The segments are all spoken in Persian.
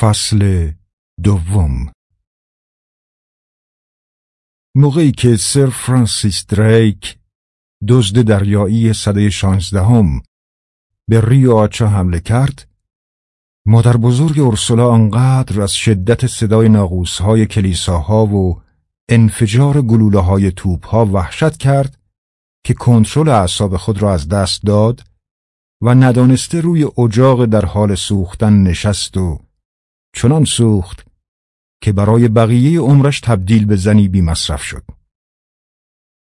فصل دوم. موقعی که سر فرانسیس دریک دزد دریایی صده شانزدهم به ریو آچا حمله کرد مادر بزرگ ارسولا آنقدر از شدت صدای ناقوسهای کلیساها و انفجار گلوله های توپها وحشت کرد که کنترل اعصاب خود را از دست داد و ندانسته روی اجاق در حال سوختن نشست و چنان سوخت که برای بقیه عمرش تبدیل به زنی بی مصرف شد.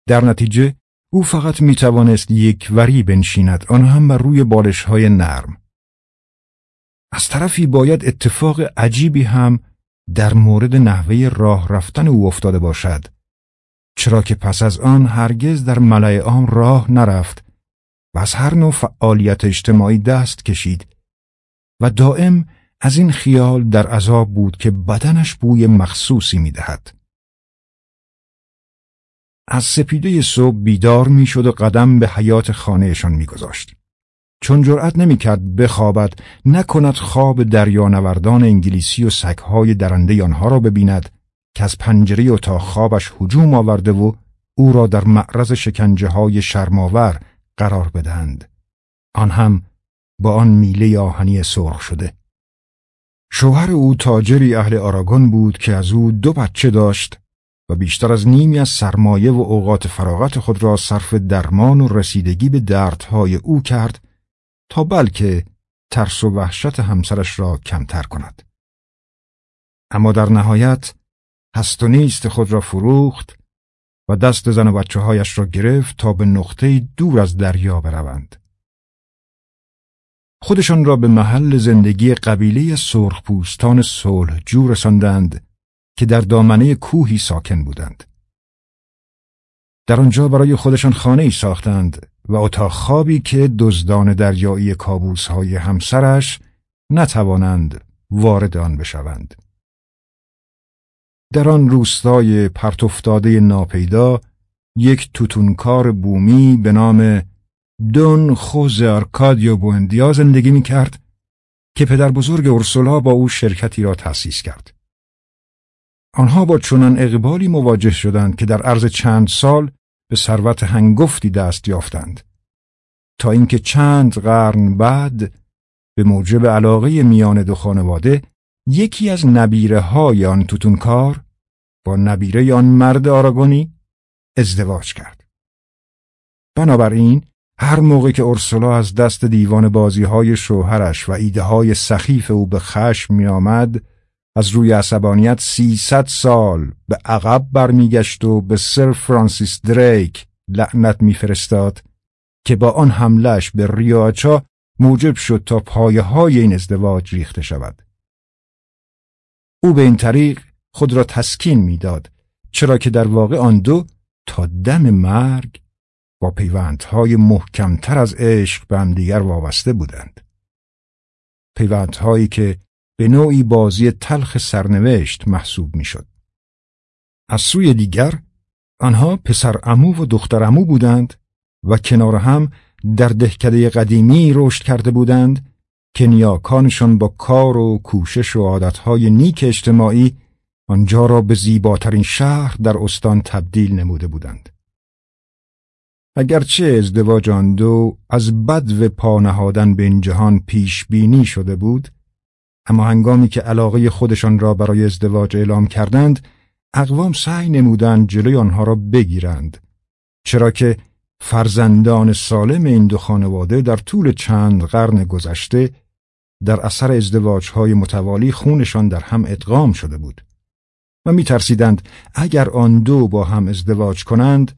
در نتیجه او فقط می توانست یک وری بنشیند آن هم بر روی بالش های نرم. از طرفی باید اتفاق عجیبی هم در مورد نحوه راه رفتن او افتاده باشد چرا که پس از آن هرگز در ملع عام راه نرفت و از هر نوع فعالیت اجتماعی دست کشید و دائم از این خیال در عذاب بود که بدنش بوی مخصوصی می‌دهد. از سپیده صبح بیدار می‌شد و قدم به حیات خانهشان میگذاشت. چون جرأت نمی‌کرد بخوابد نکند خواب دریانوردان انگلیسی و سگهای درنده آنها را ببیند که از پنجره اتاق خوابش هجوم آورده و او را در معرض شکنجه های شرماور قرار بدهند. آن هم با آن میله آهنی سرخ شده. شوهر او تاجری اهل آراگون بود که از او دو بچه داشت و بیشتر از نیمی از سرمایه و اوقات فراغت خود را صرف درمان و رسیدگی به دردهای او کرد تا بلکه ترس و وحشت همسرش را کمتر کند. اما در نهایت هست و نیست خود را فروخت و دست زن و بچه هایش را گرفت تا به نقطه دور از دریا بروند. خودشان را به محل زندگی قبیله سرخپوستان صلح جو رساندند که در دامنه کوهی ساکن بودند. در آنجا برای خودشان خانه ای ساختند و اتاق خوابی که دزدان دریایی کابوس های همسرش نتوانند وارد آن بشوند. در آن روستای پرتفتاده ناپیدا یک توتونکار بومی به نام دون خوز آرکادیو بوندیا زندگی می کرد که پدر بزرگ ارسولا با او شرکتی را تأسیس کرد. آنها با چنان اقبالی مواجه شدند که در عرض چند سال به ثروت هنگفتی دست یافتند تا اینکه چند قرن بعد به موجب علاقه میان دو خانواده یکی از نبیره های آن توتونکار با نبیره آن مرد آراگونی ازدواج کرد. بنابراین هر موقع که اورسولا از دست دیوان بازی های شوهرش و ایده های سخیف او به خشم می آمد، از روی عصبانیت سیصد سال به عقب برمیگشت و به سر فرانسیس دریک لعنت میفرستاد که با آن حملش به ریاچا موجب شد تا پایه های این ازدواج ریخته شود. او به این طریق خود را تسکین می‌داد چرا که در واقع آن دو تا دم مرگ پیوندهای محکمتر از عشق به همدیگر وابسته بودند. پیوندهایی که به نوعی بازی تلخ سرنوشت محسوب می‌شد. از سوی دیگر آنها پسر امو و دختر امو بودند و کنار هم در دهکده قدیمی رشد کرده بودند که نیاکانشان با کار و کوشش و عادتهای نیک اجتماعی آنجا را به زیباترین شهر در استان تبدیل نموده بودند. اگرچه ازدواج آن دو از بد و پا نهادن به این جهان پیش بینی شده بود، اما هنگامی که علاقه خودشان را برای ازدواج اعلام کردند، اقوام سعی نمودند جلوی آنها را بگیرند، چرا که فرزندان سالم این دو خانواده در طول چند قرن گذشته در اثر ازدواجهای متوالی خونشان در هم ادغام شده بود و می ترسیدند اگر آن دو با هم ازدواج کنند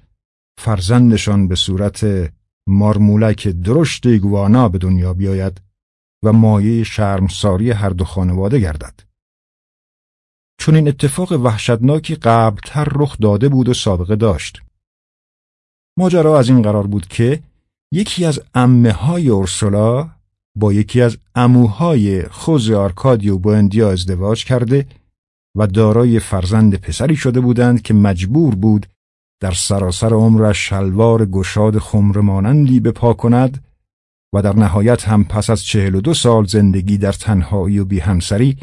فرزندشان به صورت مارمولک درشت ایگوانا به دنیا بیاید و مایه شرمساری هر دو خانواده گردد. چون این اتفاق وحشتناکی قبلتر رخ داده بود و سابقه داشت. ماجرا از این قرار بود که یکی از امه های اورسولا با یکی از اموهای خوز آرکادیو بوندیا ازدواج کرده و دارای فرزند پسری شده بودند که مجبور بود در سراسر عمرش شلوار گشاد خمر مانندی بپا کند و در نهایت هم پس از چهل و دو سال زندگی در تنهایی و بی همسری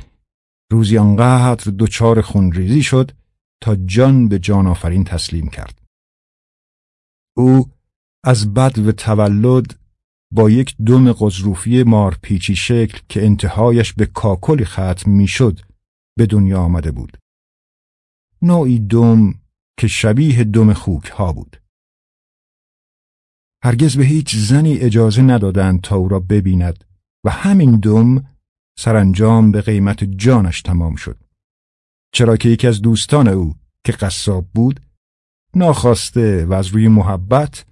روزی آنقدر دچار خونریزی شد تا جان به جان آفرین تسلیم کرد. او از بد و تولد با یک دم قضروفی مارپیچی شکل که انتهایش به کاکلی ختم می‌شد به دنیا آمده بود. نوعی دم که شبیه دم خوک ها بود. هرگز به هیچ زنی اجازه ندادند تا او را ببیند و همین دم سرانجام به قیمت جانش تمام شد. چرا که یکی از دوستان او که قصاب بود ناخواسته و از روی محبت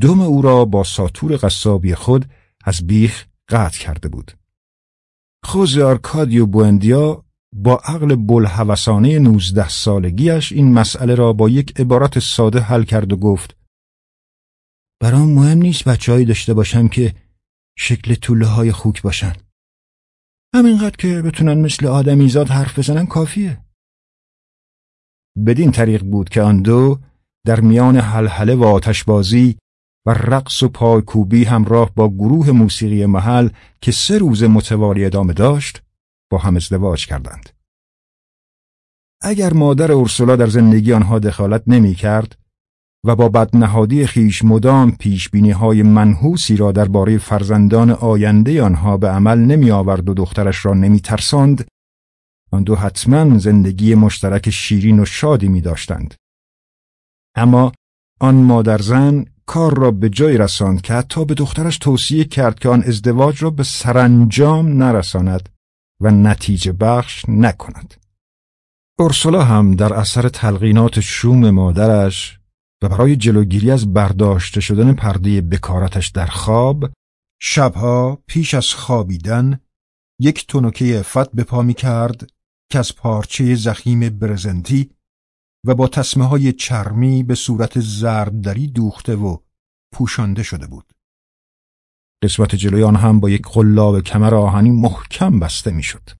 دم او را با ساتور قصابی خود از بیخ قطع کرده بود. خوز آرکادیو بوندیا با عقل بلحوثانه نوزده سالگیش این مسئله را با یک عبارت ساده حل کرد و گفت برام مهم نیست بچههایی داشته باشم که شکل طوله های خوک باشن. همینقدر که بتونن مثل آدمیزاد حرف بزنن کافیه. بدین طریق بود که آن دو در میان حلحله و آتشبازی و رقص و پایکوبی همراه با گروه موسیقی محل که سه روز متوالی ادامه داشت با هم ازدواج کردند. اگر مادر اورسولا در زندگی آنها دخالت نمی کرد و با بدنهادی خیش مدام پیش های منحوسی را درباره فرزندان آینده آنها به عمل نمی آورد و دخترش را نمی ترساند، آن دو حتما زندگی مشترک شیرین و شادی می داشتند. اما آن مادر زن کار را به جای رساند که حتی به دخترش توصیه کرد که آن ازدواج را به سرانجام نرساند و نتیجه بخش نکند. اورسولا هم در اثر تلقینات شوم مادرش و برای جلوگیری از برداشته شدن پرده بکارتش در خواب شبها پیش از خوابیدن یک تونوکه افت به پا می کرد که از پارچه زخیم برزنتی و با تسمه های چرمی به صورت زردری دوخته و پوشانده شده بود. قسمت جلوی آن هم با یک قلاب کمر آهنی محکم بسته می‌شد.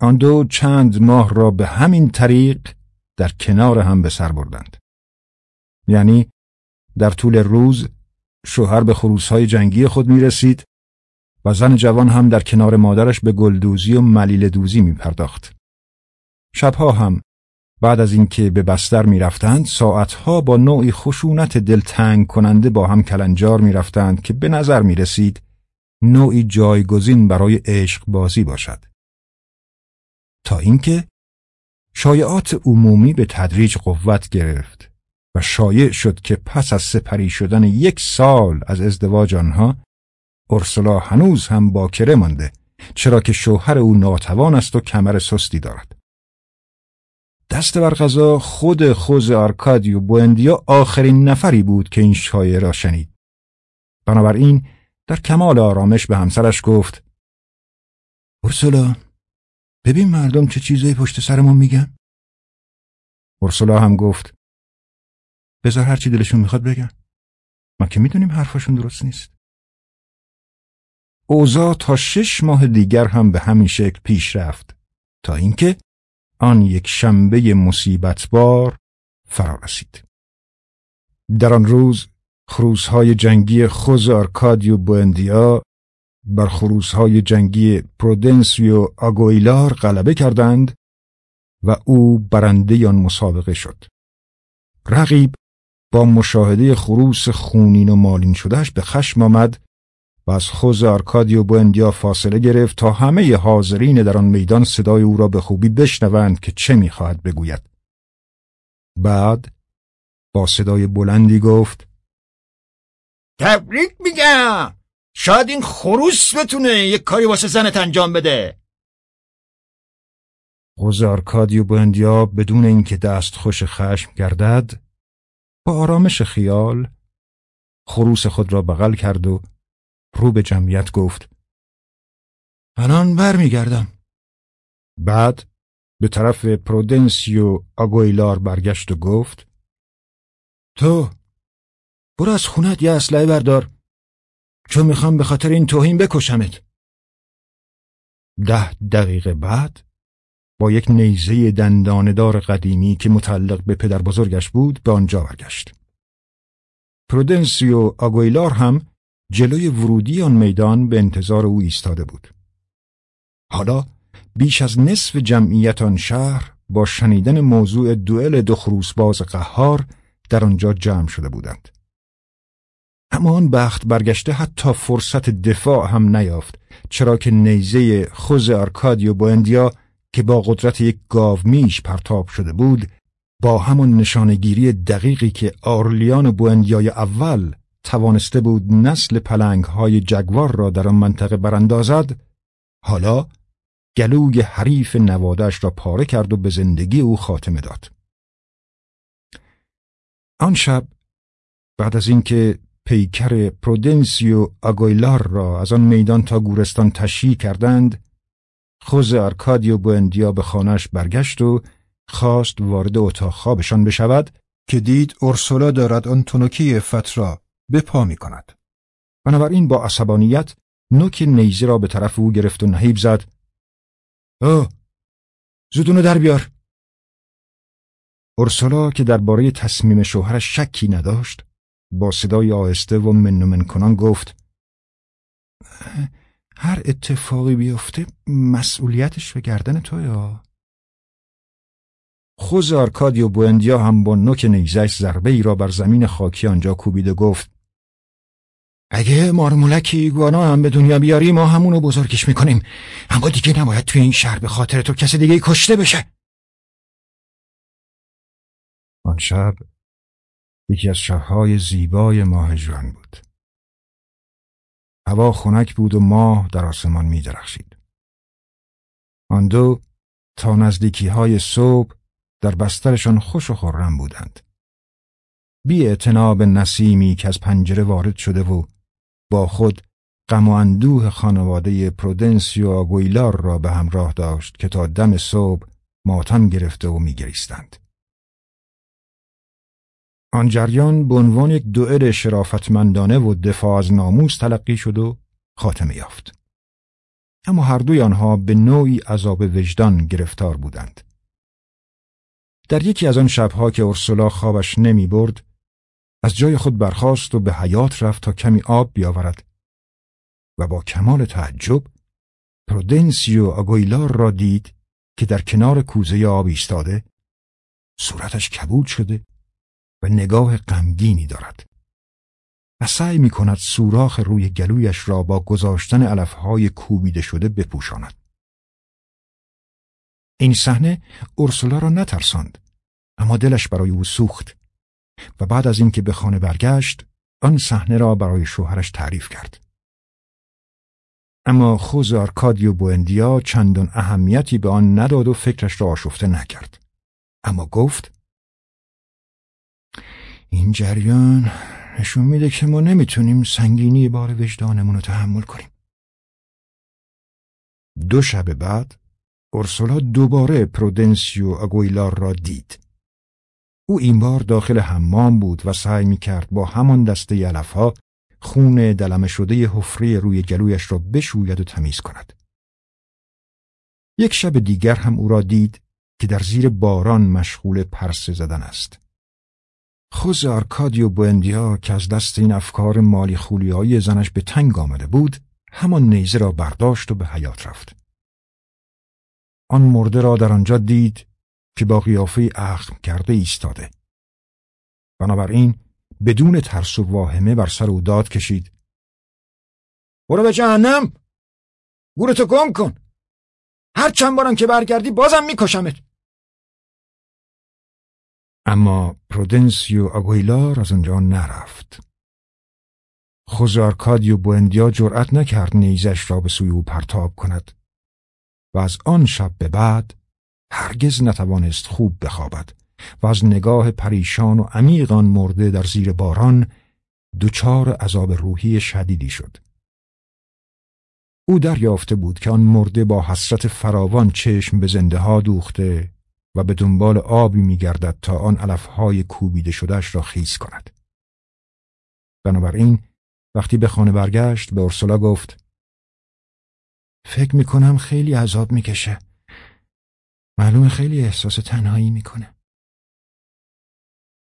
آن دو چند ماه را به همین طریق در کنار هم به سر بردند. یعنی در طول روز شوهر به خروسهای جنگی خود می رسید و زن جوان هم در کنار مادرش به گلدوزی و ملیل دوزی می پرداخت. شبها هم بعد از اینکه به بستر می رفتند ساعتها با نوعی خشونت دلتنگ کننده با هم کلنجار می رفتند که به نظر می رسید نوعی جایگزین برای عشق بازی باشد. تا اینکه شایعات عمومی به تدریج قوت گرفت و شایع شد که پس از سپری شدن یک سال از ازدواج آنها ارسلا هنوز هم باکره مانده چرا که شوهر او ناتوان است و کمر سستی دارد دست بر غذا خود خوز آرکادیو بوندیا آخرین نفری بود که این شایعه را شنید. بنابراین در کمال آرامش به همسرش گفت ارسلا ببین مردم چه چیزایی پشت سرمون میگن. ارسلا هم گفت بذار هرچی دلشون می‌خواد بگن. ما که می‌دونیم حرفاشون درست نیست. اوزا تا شش ماه دیگر هم به همین شکل پیش رفت تا اینکه آن یک شنبه مصیبت بار فرا رسید در آن روز خروسهای جنگی خوز آرکادیو بوئندیا بر خروسهای جنگی پرودنسیو آگویلار غلبه کردند و او برنده آن مسابقه شد. رقیب با مشاهده خروس خونین و مالین شدهش به خشم آمد و از خوز آرکادیو بوئندیا فاصله گرفت تا همه حاضرین در آن میدان صدای او را به خوبی بشنوند که چه می‌خواهد بگوید. بعد با صدای بلندی گفت تبریک میگم شاید این خروس بتونه یک کاری واسه زنت انجام بده خوز آرکادیو بوندیا بدون اینکه دست خوش خشم گردد با آرامش خیال خروس خود را بغل کرد و رو به جمعیت گفت. الان برمیگردم. بعد به طرف پرودنسیو آگویلار برگشت و گفت تو برو از خونت یه اسلحه بردار. چون می‌خوام به خاطر این توهین بکشمت. ده دقیقه بعد با یک نیزه دنداندار قدیمی که متعلق به پدر بزرگش بود به آنجا برگشت. پرودنسیو آگویلار هم جلوی ورودی آن میدان به انتظار او ایستاده بود. حالا بیش از نصف جمعیت آن شهر با شنیدن موضوع دوئل دو خروسباز قهار در آنجا جمع شده بودند. اما آن بخت برگشته حتی فرصت دفاع هم نیافت چرا که نیزه خوز آرکادیو بوندیا که با قدرت یک گاو میش پرتاب شده بود با همان نشانگیری دقیقی که آرلیان بوندیای اول توانسته بود نسل پلنگ های جگوار را در آن منطقه براندازد حالا گلوی حریف نوادش را پاره کرد و به زندگی او خاتمه داد. آن شب بعد از اینکه پیکر پرودنسیو آگویلار را از آن میدان تا گورستان تشییع کردند خوز آرکادیو بوئندیا به خانهش برگشت و خواست وارد اتاق خوابشان بشود که دید اورسولا دارد آن تنکه عفت را به پا می کند. بنابراین با عصبانیت نوک نیزه را به طرف او گرفت و نهیب زد. او زودونو در بیار. اورسولا که درباره تصمیم شوهرش شکی نداشت با صدای آهسته و منومن کنان گفت هر اتفاقی بیفته مسئولیتش به گردن تویا خوز آرکادیو بوندیا هم با نوک نیزش ضربه ای را بر زمین خاکی آنجا کوبید و گفت اگه مارمولک ایگوانا هم به دنیا بیاری ما همونو بزرگش می‌کنیم اما دیگه نباید توی این شهر به خاطر تو کسی دیگه کشته بشه آن شب یکی از شبهای زیبای ماه جوان بود هوا خنک بود و ماه در آسمان می درخشید. آن دو تا نزدیکی های صبح در بسترشان خوش و خورم بودند. بی اعتناب نسیمی که از پنجره وارد شده و با خود غم و اندوه خانواده پرودنسیو آگویلار را به همراه داشت که تا دم صبح ماتم گرفته و میگریستند. آن جریان به عنوان یک دوئل شرافتمندانه و دفاع از ناموس تلقی شد و خاتمه یافت. اما هر دوی آنها به نوعی عذاب وجدان گرفتار بودند. در یکی از آن شبها که اورسولا خوابش نمی برد، از جای خود برخاست و به حیات رفت تا کمی آب بیاورد و با کمال تعجب پرودنسیو آگویلار را دید که در کنار کوزه آب ایستاده صورتش کبود شده و نگاه غمگینی دارد و سعی می کند سوراخ روی گلویش را با گذاشتن علفهای کوبیده شده بپوشاند. این صحنه اورسولا را نترساند اما دلش برای او سوخت و بعد از اینکه به خانه برگشت آن صحنه را برای شوهرش تعریف کرد. اما خوز آرکادیو بوندیا چندان اهمیتی به آن نداد و فکرش را آشفته نکرد. اما گفت این جریان نشون میده که ما نمی‌تونیم سنگینی بار وجدانمون رو تحمل کنیم. دو شب بعد اورسولا دوباره پرودنسیو اگویلار را دید. او این بار داخل حمام بود و سعی می‌کرد با همان دسته علفها خون دلمه شده حفره روی گلویش را بشوید و تمیز کند. یک شب دیگر هم او را دید که در زیر باران مشغول پرسه زدن است. خوز آرکادیو بوئندیا که از دست این افکار مالیخولیایی زنش به تنگ آمده بود همان نیزه را برداشت و به حیات رفت. آن مرده را در آنجا دید که با قیافه اخم کرده ایستاده. بنابراین بدون ترس و واهمه بر سر او داد کشید. برو به جهنم! گورتو گم کن! هر چند بارم که برگردی بازم میکشمت! اما پرودنسیو آگویلار از آنجا نرفت. خوزارکادیو بوندیا جرأت نکرد نیزش را به سوی او پرتاب کند و از آن شب به بعد هرگز نتوانست خوب بخوابد و از نگاه پریشان و عمیق آن مرده در زیر باران دچار عذاب روحی شدیدی شد. او دریافته بود که آن مرده با حسرت فراوان چشم به زنده ها دوخته و به دنبال آبی میگردد تا آن علفهای کوبیده شدهش را خیز کند. بنابراین وقتی به خانه برگشت به ارسلا گفت فکر می‌کنم خیلی عذاب می‌کشه. معلوم خیلی احساس تنهایی می‌کنه.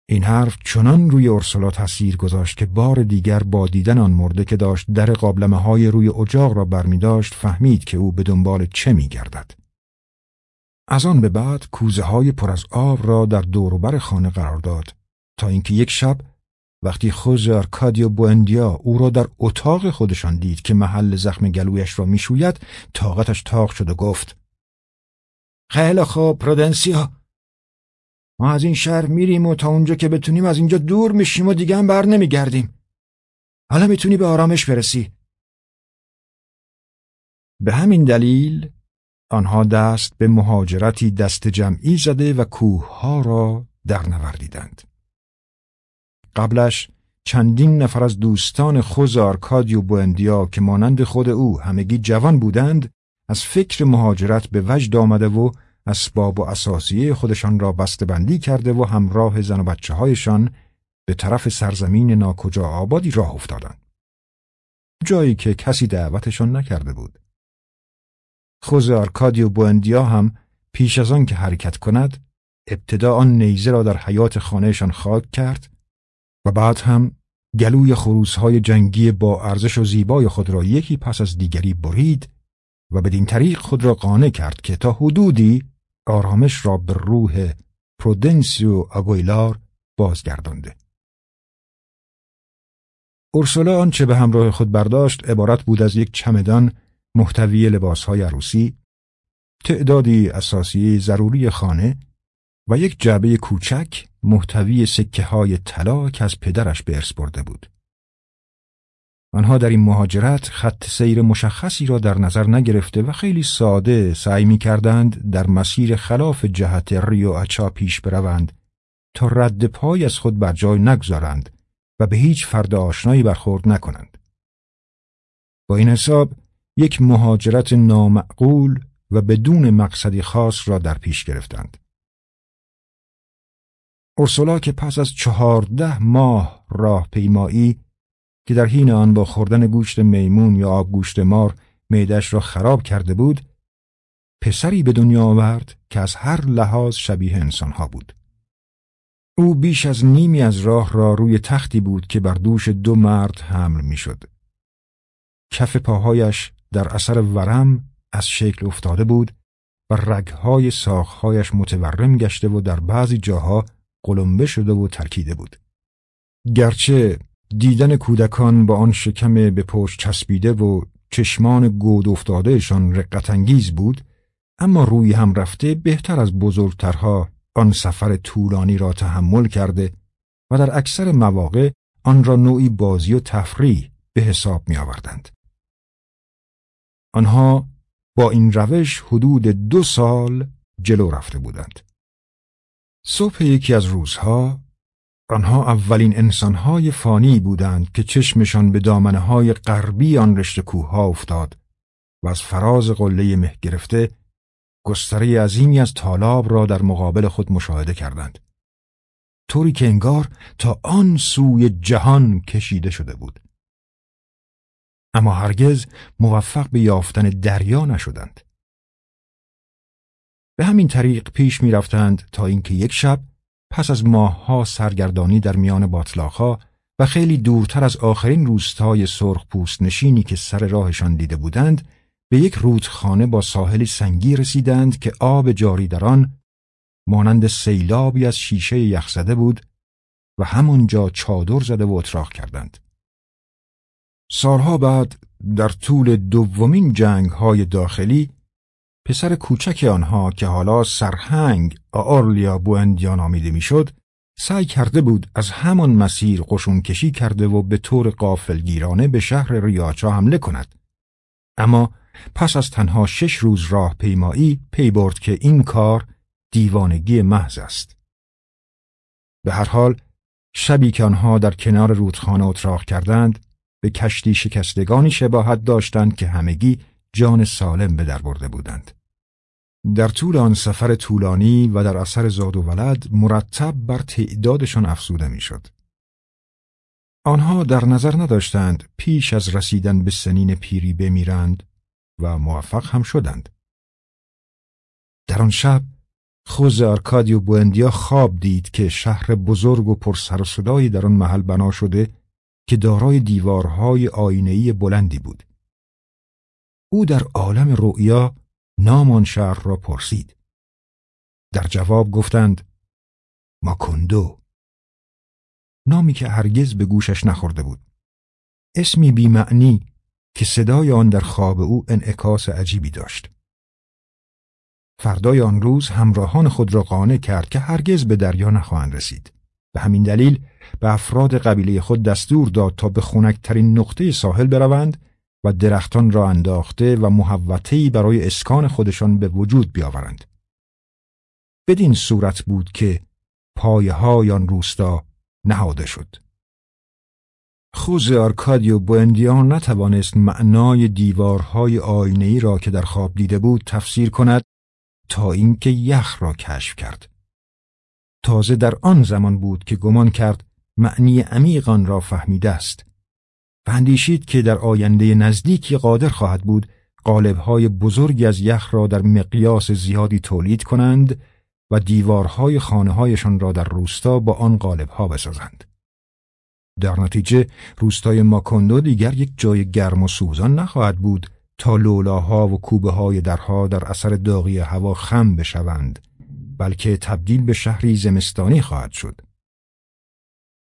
این حرف چنان روی ارسلا تاثیر گذاشت که بار دیگر با دیدن آن مرده که داشت در قابلمه های روی اجاق را برمی داشت فهمید که او به دنبال چه می گردد. از آن به بعد کوزه های پر از آب را در دوروبر خانه قرار داد تا اینکه یک شب وقتی خوز آرکادیو بوندیا او را در اتاق خودشان دید که محل زخم گلویش را می‌شوید طاقتش تاق شد و گفت خیلی خوب پرودنسیا ما از این شهر میریم و تا اونجا که بتونیم از اینجا دور میشیم و دیگه هم بر نمیگردیم. حالا می‌تونی به آرامش برسی. به همین دلیل آنها دست به مهاجرتی دست جمعی زده و کوه را در نوردیدند. قبلش چندین نفر از دوستان خوزه آرکادیو بوندیا که مانند خود او همگی جوان بودند از فکر مهاجرت به وجد آمده و اسباب و اثاثیه خودشان را بسته‌بندی کرده و همراه زن و بچه هایشان به طرف سرزمین ناکجا آبادی راه افتادند. جایی که کسی دعوتشان نکرده بود. خوزه آرکادیو بوندیا هم پیش از آن که حرکت کند ابتدا آن نیزه را در حیات خانهشان خاک کرد و بعد هم گلوی خروسهای جنگی با ارزش و زیبای خود را یکی پس از دیگری برید و بدین طریق خود را قانع کرد که تا حدودی آرامش را به روح پرودنسیو آگویلار بازگردانده. اورسولا آنچه به همراه خود برداشت عبارت بود از یک چمدان محتوی لباسهای عروسی، تعدادی اساسی ضروری خانه و یک جعبه کوچک محتوی سکه های طلا که از پدرش به ارث برده بود. آنها در این مهاجرت خط سیر مشخصی را در نظر نگرفته و خیلی ساده سعی می کردند در مسیر خلاف جهت ریو اچا پیش بروند تا رد پای از خود بر جای نگذارند و به هیچ فرد آشنایی برخورد نکنند. با این حساب یک مهاجرت نامعقول و بدون مقصدی خاص را در پیش گرفتند. اورسولا که پس از چهارده ماه راه پیمایی که در حین آن با خوردن گوشت میمون یا آب گوشت مار میدش را خراب کرده بود پسری به دنیا آورد که از هر لحاظ شبیه انسانها بود. او بیش از نیمی از راه را روی تختی بود که بر دوش دو مرد حمل می‌شد. کف پاهایش در اثر ورم از شکل افتاده بود و رگهای ساخهایش متورم گشته و در بعضی جاها قلمبه شده و ترکیده بود. گرچه دیدن کودکان با آن شکم به پشت چسبیده و چشمان گود افتادهشان رقتانگیز بود اما روی هم رفته بهتر از بزرگترها آن سفر طولانی را تحمل کرده و در اکثر مواقع آن را نوعی بازی و تفریح به حساب می آوردند. آنها با این روش حدود دو سال جلو رفته بودند. صبح یکی از روزها آنها اولین انسانهای فانی بودند که چشمشان به دامنهای غربی آن رشته کوهها افتاد و از فراز قله مه گرفته گستره عظیمی از تالاب را در مقابل خود مشاهده کردند. طوری که انگار تا آن سوی جهان کشیده شده بود. اما هرگز موفق به یافتن دریا نشدند. به همین طریق پیش می رفتند تا اینکه یک شب پس از ماهها سرگردانی در میان باطلاقها و خیلی دورتر از آخرین روستای سرخ پوست نشینی که سر راهشان دیده بودند به یک رودخانه با ساحلی سنگی رسیدند که آب جاری در آن مانند سیلابی از شیشه یخزده بود و همانجا چادر زده و اتراق کردند. سالها بعد در طول دومین جنگ های داخلی پسر کوچک آنها که حالا سرهنگ آرلیا بوندیا نامیده می‌شد سعی کرده بود از همان مسیر قشون کشی کرده و به طور قافلگیرانه به شهر ریاچا حمله کند. اما پس از تنها شش روز راه پیمایی پی برد که این کار دیوانگی محض است. به هر حال شبی که آنها در کنار رودخانه اتراق کردند به کشتی شکستگانی شباهت داشتند که همگی جان سالم به در برده بودند. در طول آن سفر طولانی و در اثر زاد و ولد مرتب بر تعدادشان افزوده می‌شد. آنها در نظر نداشتند پیش از رسیدن به سنین پیری بمیرند و موفق هم شدند. در آن شب خوز آرکادیو بوندیا خواب دید که شهر بزرگ و پر سر و صدایی در آن محل بنا شده که دارای دیوارهای آینهای بلندی بود. او در عالم رؤیا نام آن شهر را پرسید. در جواب گفتند ماکندو نامی که هرگز به گوشش نخورده بود. اسمی بیمعنی که صدای آن در خواب او انعکاس عجیبی داشت. فردای آن روز همراهان خود را قانع کرد که هرگز به دریا نخواهند رسید به همین دلیل به افراد قبیله خود دستور داد تا به خونکترین نقطه ساحل بروند و درختان را انداخته و محوطه‌ای برای اسکان خودشان به وجود بیاورند. بدین صورت بود که پایه آن روستا نهاده شد. خوز آرکادیو بوندیان نتوانست معنای دیوارهای آینه‌ای را که در خواب دیده بود تفسیر کند تا اینکه یخ را کشف کرد. تازه در آن زمان بود که گمان کرد معنی عمیق آن را فهمیده است و اندیشید که در آینده نزدیکی قادر خواهد بود قالبهای بزرگی از یخ را در مقیاس زیادی تولید کنند و دیوارهای خانه هایشان را در روستا با آن قالبها بسازند. در نتیجه روستای ماکوندو دیگر یک جای گرم و سوزان نخواهد بود تا لولاها و کوبه های درها در اثر داغی هوا خم بشوند بلکه تبدیل به شهری زمستانی خواهد شد.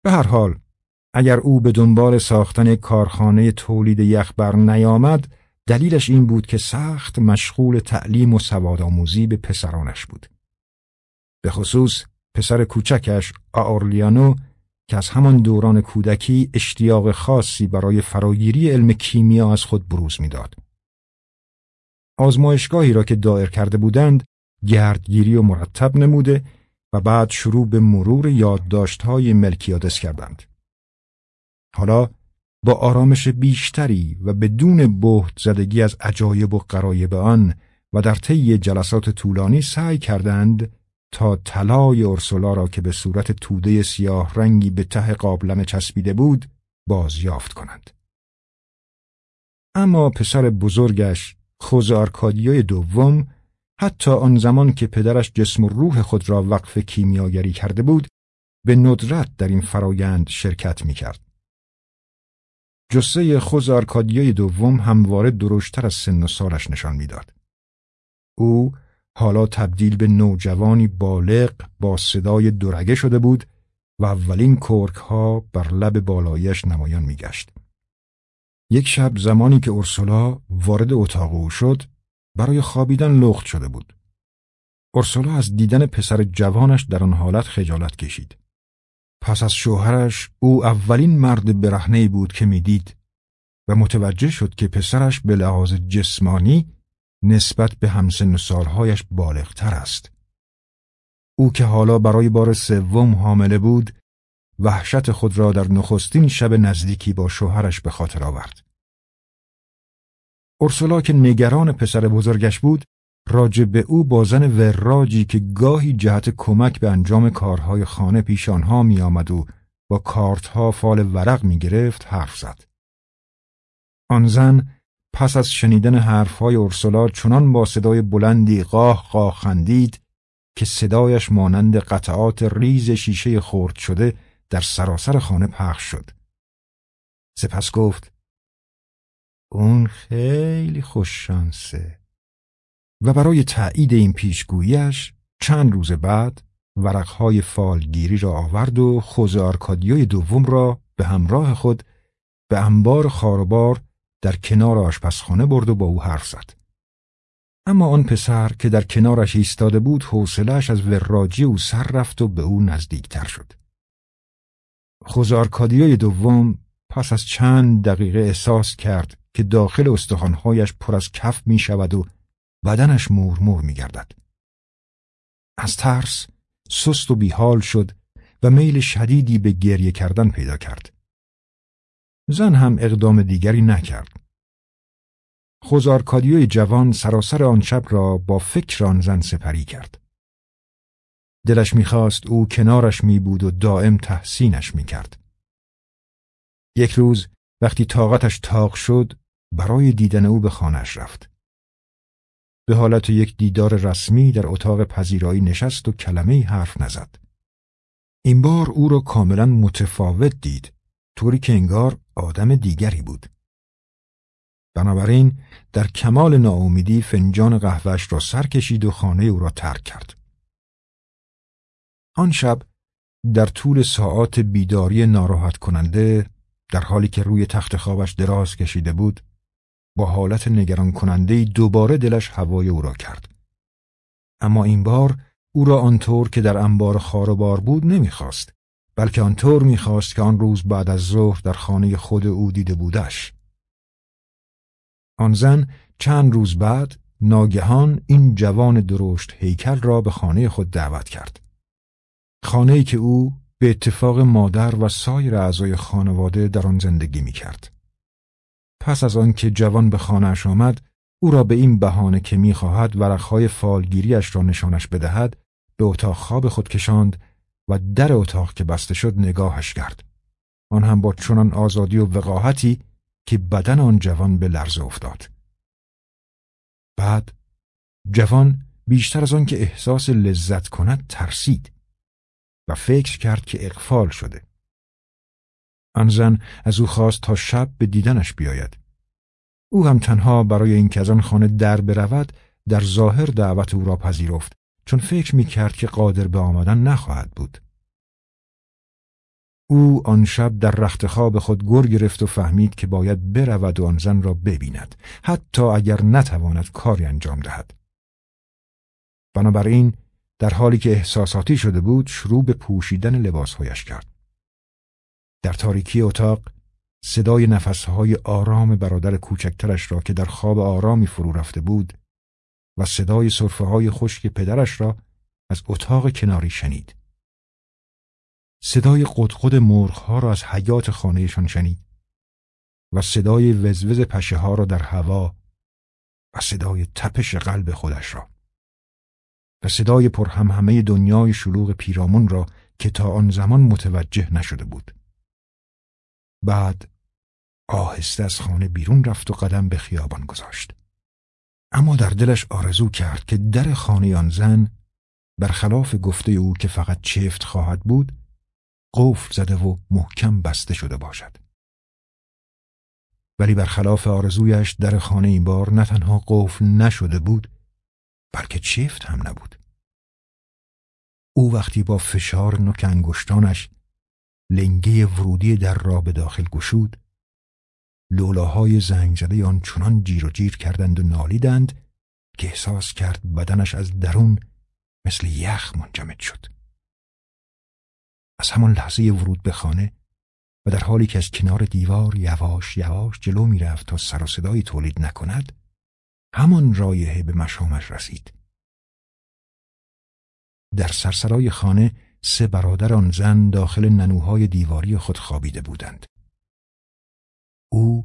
به هر حال اگر او به دنبال ساختن کارخانه تولید یخ بر نیامد دلیلش این بود که سخت مشغول تعلیم و سوادآموزی به پسرانش بود. به خصوص پسر کوچکش آورلیانو که از همان دوران کودکی اشتیاق خاصی برای فراگیری علم کیمیا از خود بروز می‌داد. آزمایشگاهی را که دایر کرده بودند گردگیری و مرتب نموده و بعد شروع به مرور یادداشت‌های ملکیادس کردند. حالا با آرامش بیشتری و بدون بهت زدگی از عجایب و قرایب آن و در طی جلسات طولانی سعی کردند تا طلای ارسولا را که به صورت توده سیاه رنگی به ته قابلمه چسبیده بود بازیافت کنند. اما پسر بزرگش خوز آرکادیوی دوم حتی آن زمان که پدرش جسم و روح خود را وقف کیمیاگری کرده بود به ندرت در این فرایند شرکت می کرد. جسه خوز آرکادیوی دوم همواره درشتر از سن و سالش نشان می‌داد. او حالا تبدیل به نوجوانی بالغ با صدای درگه شده بود و اولین کرک ها بر لب بالایش نمایان میگشت. یک شب زمانی که اورسولا وارد اتاق او شد برای خوابیدن لخت شده بود. اورسولا از دیدن پسر جوانش در آن حالت خجالت کشید. پس از شوهرش او اولین مرد برهنه بود که می‌دید و متوجه شد که پسرش به لحاظ جسمانی نسبت به همسن سالهایش بالغتر است. او که حالا برای بار سوم حامله بود وحشت خود را در نخستین شب نزدیکی با شوهرش به خاطر آورد. اورسولا که نگران پسر بزرگش بود راجع به او با زن وراجی که گاهی جهت کمک به انجام کارهای خانه پیش آنها می آمد و با کارتها فال ورق می گرفت حرف زد. آن زن پس از شنیدن حرفهای اورسولا چنان با صدای بلندی قاه قاه خندید که صدایش مانند قطعات ریز شیشه خورد شده در سراسر خانه پخش شد. سپس گفت اون خیلی خوششانسه و برای تایید این پیشگوییش چند روز بعد ورقهای فالگیری را آورد و خوز آرکادیوی دوم را به همراه خود به انبار خاربار در کنار آشپزخانه برد و با او حرف زد. اما آن پسر که در کنارش ایستاده بود حوصلهاش از وراجی او سر رفت و به او نزدیکتر شد. خوزارکادیوی دوم پس از چند دقیقه احساس کرد که داخل استخوانهایش پر از کف می شود و بدنش مورمور می گردد. از ترس سست و بیحال شد و میل شدیدی به گریه کردن پیدا کرد. زن هم اقدام دیگری نکرد. خوزارکادیوی جوان سراسر آن شب را با فکر آن زن سپری کرد. دلش می‌خواست او کنارش می بود و دائم تحسینش می‌کرد. یک روز وقتی طاقتش تاق شد برای دیدن او به خانهش رفت. به حالت یک دیدار رسمی در اتاق پذیرایی نشست و کلمه حرف نزد. این بار او را کاملا متفاوت دید طوری که انگار آدم دیگری بود. بنابراین در کمال ناامیدی فنجان قهوهش را سر کشید و خانه او را ترک کرد. آن شب در طول ساعات بیداری ناراحت کننده در حالی که روی تخت خوابش دراز کشیده بود با حالت نگران کننده دوباره دلش هوای او را کرد. اما این بار او را آنطور که در انبار خاروبار بود نمی‌خواست بلکه آنطور می‌خواست که آن روز بعد از ظهر در خانه خود او دیده بودش. آن زن چند روز بعد ناگهان این جوان درشت هیکل را به خانه خود دعوت کرد. خانه‌ای که او به اتفاق مادر و سایر اعضای خانواده در آن زندگی می کرد. پس از آنکه جوان به خانهاش آمد او را به این بهانه که می‌خواهد ورقهای فالگیریش را نشانش بدهد به اتاق خواب خود کشاند و در اتاق که بسته شد نگاهش کرد. آن هم با چنان آزادی و وقاحتی که بدن آن جوان به لرزه افتاد. بعد جوان بیشتر از آن که احساس لذت کند ترسید و فکر کرد که اقفال شده. آن زن از او خواست تا شب به دیدنش بیاید او هم تنها برای اینکه از آن خانه در برود در ظاهر دعوت او را پذیرفت چون فکر می کرد که قادر به آمدن نخواهد بود. او آن شب در رخت خواب خود گر گرفت و فهمید که باید برود و آن زن را ببیند حتی اگر نتواند کاری انجام دهد. بنابراین در حالی که احساساتی شده بود شروع به پوشیدن لباسهایش کرد. در تاریکی اتاق صدای نفسهای آرام برادر کوچکترش را که در خواب آرامی فرو رفته بود و صدای صرفه های خشک پدرش را از اتاق کناری شنید. صدای قدقد مرغها را از حیات خانهشان شنید و صدای وزوز پشه ها را در هوا و صدای تپش قلب خودش را و صدای پرهمهمه دنیای شلوغ پیرامون را که تا آن زمان متوجه نشده بود. بعد آهسته از خانه بیرون رفت و قدم به خیابان گذاشت. اما در دلش آرزو کرد که در خانه آن زن برخلاف گفته او که فقط چفت خواهد بود قفل زده و محکم بسته شده باشد. ولی برخلاف آرزویش در خانه این بار نه تنها قفل نشده بود بلکه چفت هم نبود. او وقتی با فشار نوک انگشتانش لنگه ورودی در را به داخل گشود. لولاهای زنگ زده آن چنان جیر و جیر کردند و نالیدند که احساس کرد بدنش از درون مثل یخ منجمد شد. از همان لحظه ورود به خانه و در حالی که از کنار دیوار یواش یواش جلو می‌رفت تا سر و صدایی تولید نکند همان رایحه به مشامش رسید. در سرسرای خانه سه برادر آن زن داخل ننوهای دیواری خود خوابیده بودند او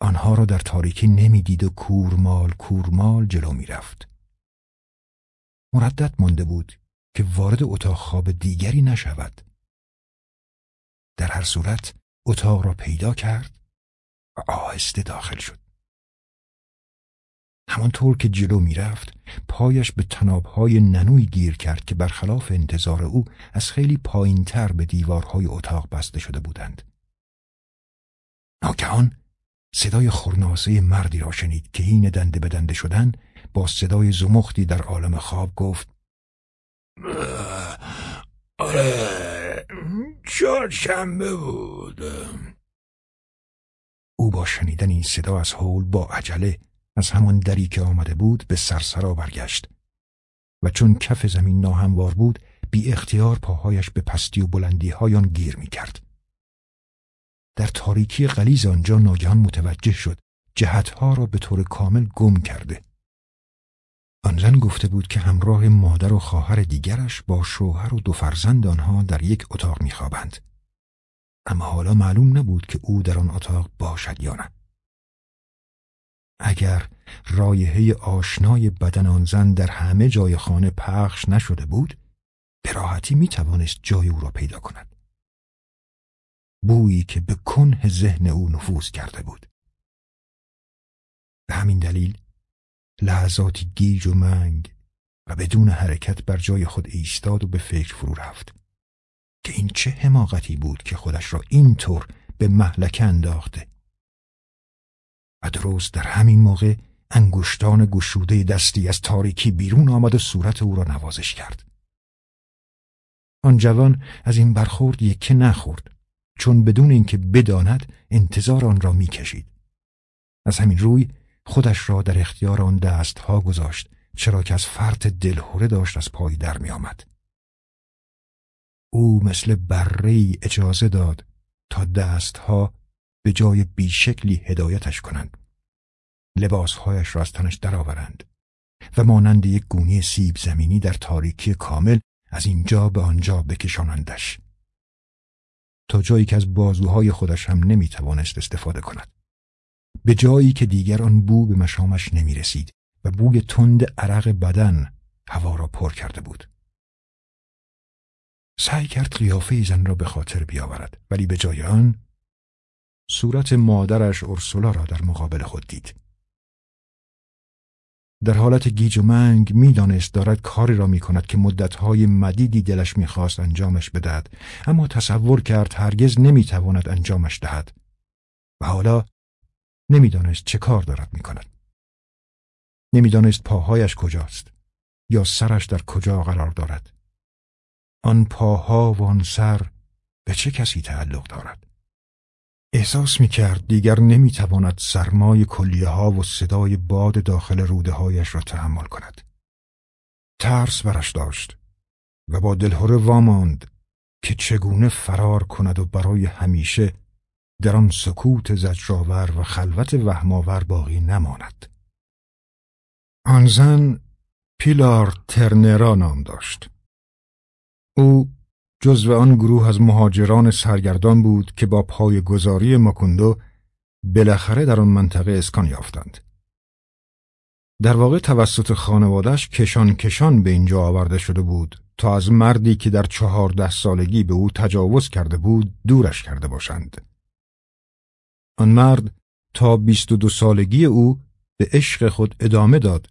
آنها را در تاریکی نمی‌دید و کورمال کورمال جلو می‌رفت. مردد مانده بود که وارد اتاق خواب دیگری نشود. در هر صورت اتاق را پیدا کرد و آهسته داخل شد. همانطور که جلو می‌رفت پایش به تنابهای ننوی گیر کرد که برخلاف انتظار او از خیلی پایینتر به دیوارهای اتاق بسته شده بودند. ناگهان صدای خورناسه مردی را شنید که این دنده به دنده شدن با صدای زمختی در عالم خواب گفت آره چهارشنبه بود او با شنیدن این صدا از حول با عجله از همان دری که آمده بود به سرسرا برگشت. و چون کف زمین ناهموار بود بی اختیار پاهایش به پستی و بلندی هایان گیر می کرد. در تاریکی غلیز آنجا ناگهان متوجه شد جهتها را به طور کامل گم کرده. آن زن گفته بود که همراه مادر و خواهر دیگرش با شوهر و دو فرزند آنها در یک اتاق میخوابند. اما حالا معلوم نبود که او در آن اتاق باشد یا نه. اگر رایحه آشنای بدن آن زن در همه جای خانه پخش نشده بود به راحتی می توانست جای او را پیدا کند. بویی که به کنه ذهن او نفوذ کرده بود. به همین دلیل لحظاتی گیج و منگ و بدون حرکت بر جای خود ایستاد و به فکر فرو رفت که این چه حماقتی بود که خودش را اینطور به محلکه انداخته. و درست در همین موقع انگشتان گشوده دستی از تاریکی بیرون آمد و صورت او را نوازش کرد آن جوان از این برخورد یکه نخورد چون بدون اینکه بداند انتظار آن را می‌کشید از همین روی خودش را در اختیار آن دستها گذاشت چرا که از فرط دلهوره داشت از پای در می آمد. او مثل بره اجازه داد تا دستها به جای بیشکلی هدایتش کنند. لباسهایش را از تنش درآورند و مانند یک گونی سیب زمینی در تاریکی کامل از اینجا به آنجا بکشانندش. تا جایی که از بازوهای خودش هم نمی توانست استفاده کند. به جایی که دیگر آن بو به مشامش نمی رسید و بوی تند عرق بدن هوا را پر کرده بود. سعی کرد قیافه زن را به خاطر بیاورد ولی به جای آن صورت مادرش ارسولا را در مقابل خود دید. در حالت گیج و منگ می‌دانست دارد کاری را می کند که مدتهای مدیدی دلش می‌خواست انجامش بدهد اما تصور کرد هرگز نمی‌تواند انجامش دهد و حالا نمی‌دانست چه کار دارد می کند. نمی‌دانست پاهایش کجاست یا سرش در کجا قرار دارد. آن پاها و آن سر به چه کسی تعلق دارد؟ احساس می کرد دیگر نمی تواند سرمای کلیه ها و صدای باد داخل روده هایش را تحمل کند. ترس برش داشت و با دلهوره واماند که چگونه فرار کند و برای همیشه در آن سکوت زجرآور و خلوت وهمآور باقی نماند. آن زن پیلار ترنرا نام داشت. او جزو آن گروه از مهاجران سرگردان بود که با پایگذاری ماکوندو بالاخره در آن منطقه اسکان یافتند. در واقع توسط خانوادش کشان کشان به اینجا آورده شده بود تا از مردی که در چهارده سالگی به او تجاوز کرده بود دورش کرده باشند. آن مرد تا بیست و دو سالگی او به عشق خود ادامه داد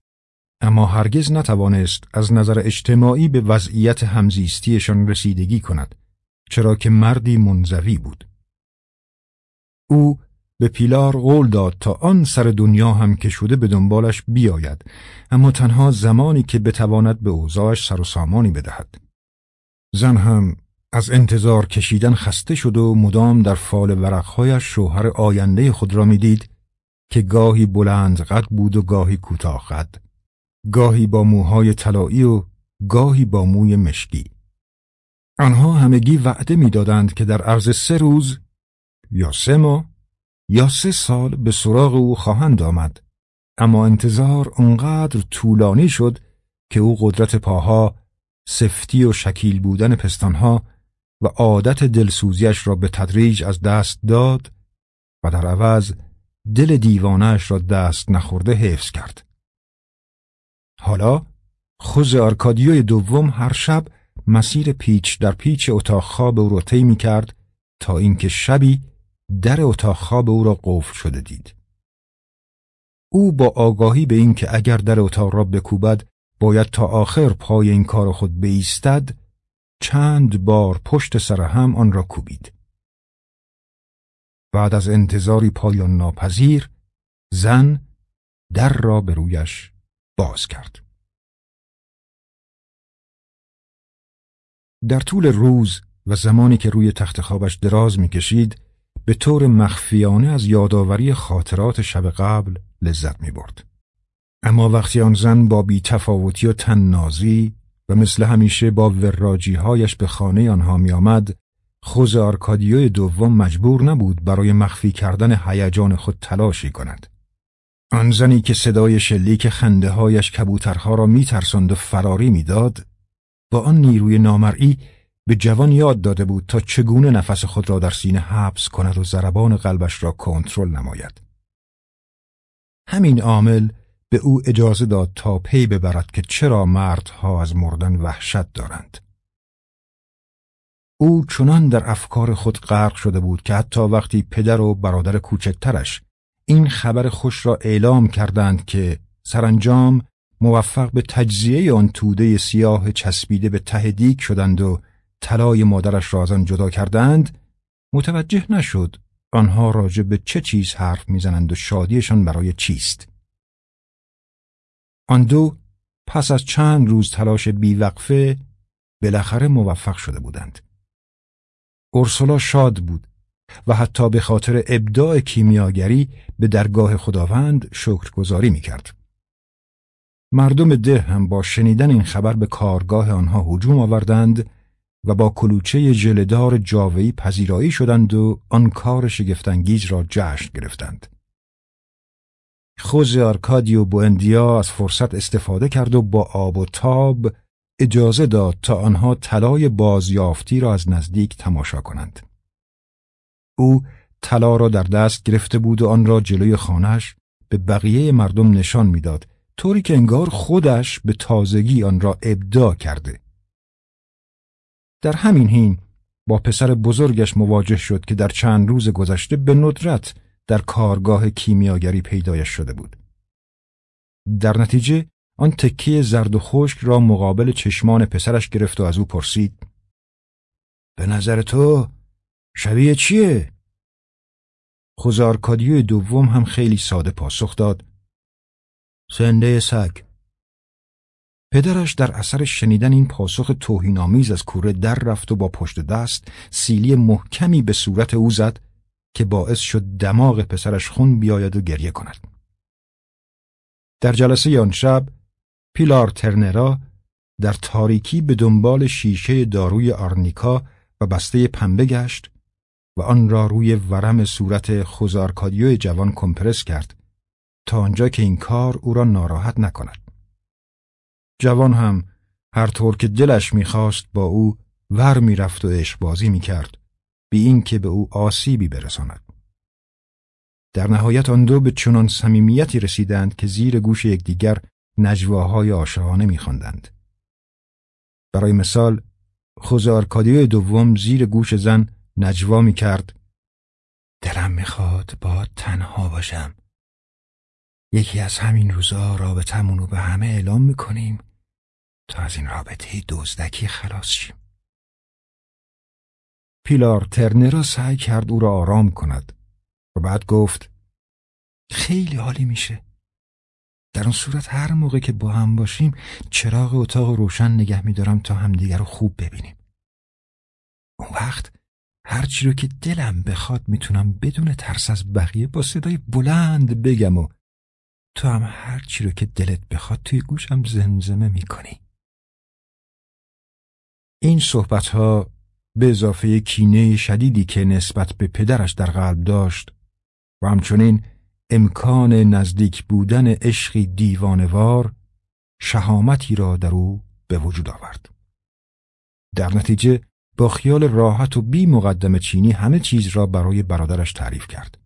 اما هرگز نتوانست از نظر اجتماعی به وضعیت همزیستیشان رسیدگی کند چرا که مردی منزوی بود. او به پیلار قول داد تا آن سر دنیا هم که شده به دنبالش بیاید اما تنها زمانی که بتواند به اوضاعش سر و سامانی بدهد. زن هم از انتظار کشیدن خسته شد و مدام در فال ورقهایش شوهر آینده خود را می‌دید که گاهی بلند قد بود و گاهی کوتاه قد. گاهی با موهای طلایی و گاهی با موی مشکی. آنها همگی وعده می‌دادند که در عرض سه روز یا سه ماه یا سه سال به سراغ او خواهند آمد اما انتظار اونقدر طولانی شد که او قدرت پاها سفتی و شکیل بودن پستانها و عادت دلسوزیش را به تدریج از دست داد و در عوض دل دیوانش را دست نخورده حفظ کرد. حالا خوز آرکادیوی دوم هر شب مسیر پیچ در پیچ اتاق خواب او را طی کرد تا اینکه شبی در اتاق خواب او را قفل شده دید. او با آگاهی به اینکه اگر در اتاق را بکوبد باید تا آخر پای این کار خود بیستد چند بار پشت سر هم آن را کوبید. بعد از انتظاری پایان ناپذیر زن در را به رویش باز کرد. در طول روز و زمانی که روی تخت خوابش دراز می‌کشید به طور مخفیانه از یادآوری خاطرات شب قبل لذت می برد. اما وقتی آن زن با بیتفاوتی و تننازی و مثل همیشه با وراجیهایش به خانه آنها می آمد خوز آرکادیوی دوم مجبور نبود برای مخفی کردن هیجان خود تلاشی کند. آن زنی که صدای شلیک خنده هایش کبوترها را میترساند و فراری می‌داد با آن نیروی نامرئی به جوان یاد داده بود تا چگونه نفس خود را در سینه حبس کند و ضربان قلبش را کنترل نماید. همین عامل به او اجازه داد تا پی ببرد که چرا مردها از مردن وحشت دارند. او چنان در افکار خود غرق شده بود که حتی وقتی پدر و برادر کوچکترش این خبر خوش را اعلام کردند که سرانجام موفق به تجزیه آن توده سیاه چسبیده به ته دیک شدند و طلای مادرش را از آن جدا کردند متوجه نشد آنها راجع به چه چیز حرف می‌زنند و شادیشان برای چیست آن دو پس از چند روز تلاش بیوقفه بالاخره موفق شده بودند. اورسولا شاد بود و حتی به خاطر ابداع کیمیاگری به درگاه خداوند شکرگزاری می کرد. مردم ده هم با شنیدن این خبر به کارگاه آنها هجوم آوردند و با کلوچه جلدار جاوهی پذیرایی شدند و آن کار شگفتانگیز را جشن گرفتند. خوز آرکادیو بوندیا از فرصت استفاده کرد و با آب و تاب اجازه داد تا آنها طلای بازیافتی را از نزدیک تماشا کنند. او طلا را در دست گرفته بود و آن را جلوی خانهش به بقیه مردم نشان می‌داد طوری که انگار خودش به تازگی آن را ابدا کرده. در همین حین با پسر بزرگش مواجه شد که در چند روز گذشته به ندرت در کارگاه کیمیاگری پیدایش شده بود. در نتیجه آن تکیه زرد و خشک را مقابل چشمان پسرش گرفت و از او پرسید به نظر تو شبیه چیه؟ خوزارکادیو دوم هم خیلی ساده پاسخ داد سنده سگ پدرش در اثر شنیدن این پاسخ توهینآمیز از کوره در رفت و با پشت دست سیلی محکمی به صورت او زد که باعث شد دماغ پسرش خون بیاید و گریه کند. در جلسه آن شب پیلار ترنرا در تاریکی به دنبال شیشه داروی آرنیکا و بسته پنبه گشت و آن را روی ورم صورت خوزارکادیو جوان کمپرس کرد تا آنجا که این کار او را ناراحت نکند. جوان هم هر طور که دلش می‌خواست با او ور می‌رفت و عشقبازی می‌کرد بی اینکه به او آسیبی برساند. در نهایت آن دو به چنان صمیمیتی رسیدند که زیر گوش یکدیگر نجواهای عاشقانه میخواندند. برای مثال خوزارکادیو دوم زیر گوش زن نجوا می‌کرد. دلم می‌خواد با تنها باشم. یکی از همین روزا رابطمون رو به همه اعلام می‌کنیم تا از این رابطه دزدکی خلاص شیم. پیلار ترنر را سعی کرد او را آرام کند و بعد گفت خیلی حالی میشه. در اون صورت هر موقع که با هم باشیم چراغ اتاق روشن نگه میدارم تا همدیگر رو خوب ببینیم. اون وقت هرچی رو که دلم بخواد می‌تونم بدون ترس از بقیه با صدای بلند بگم و تو هم هرچی رو که دلت بخواد توی گوشم زمزمه می‌کنی این صحبت ها به اضافه کینه شدیدی که نسبت به پدرش در قلب داشت و همچنین امکان نزدیک بودن عشقی دیوانوار شهامتی را در او به وجود آورد. در نتیجه با خیال راحت و بی مقدم چینی همه چیز را برای برادرش تعریف کرد.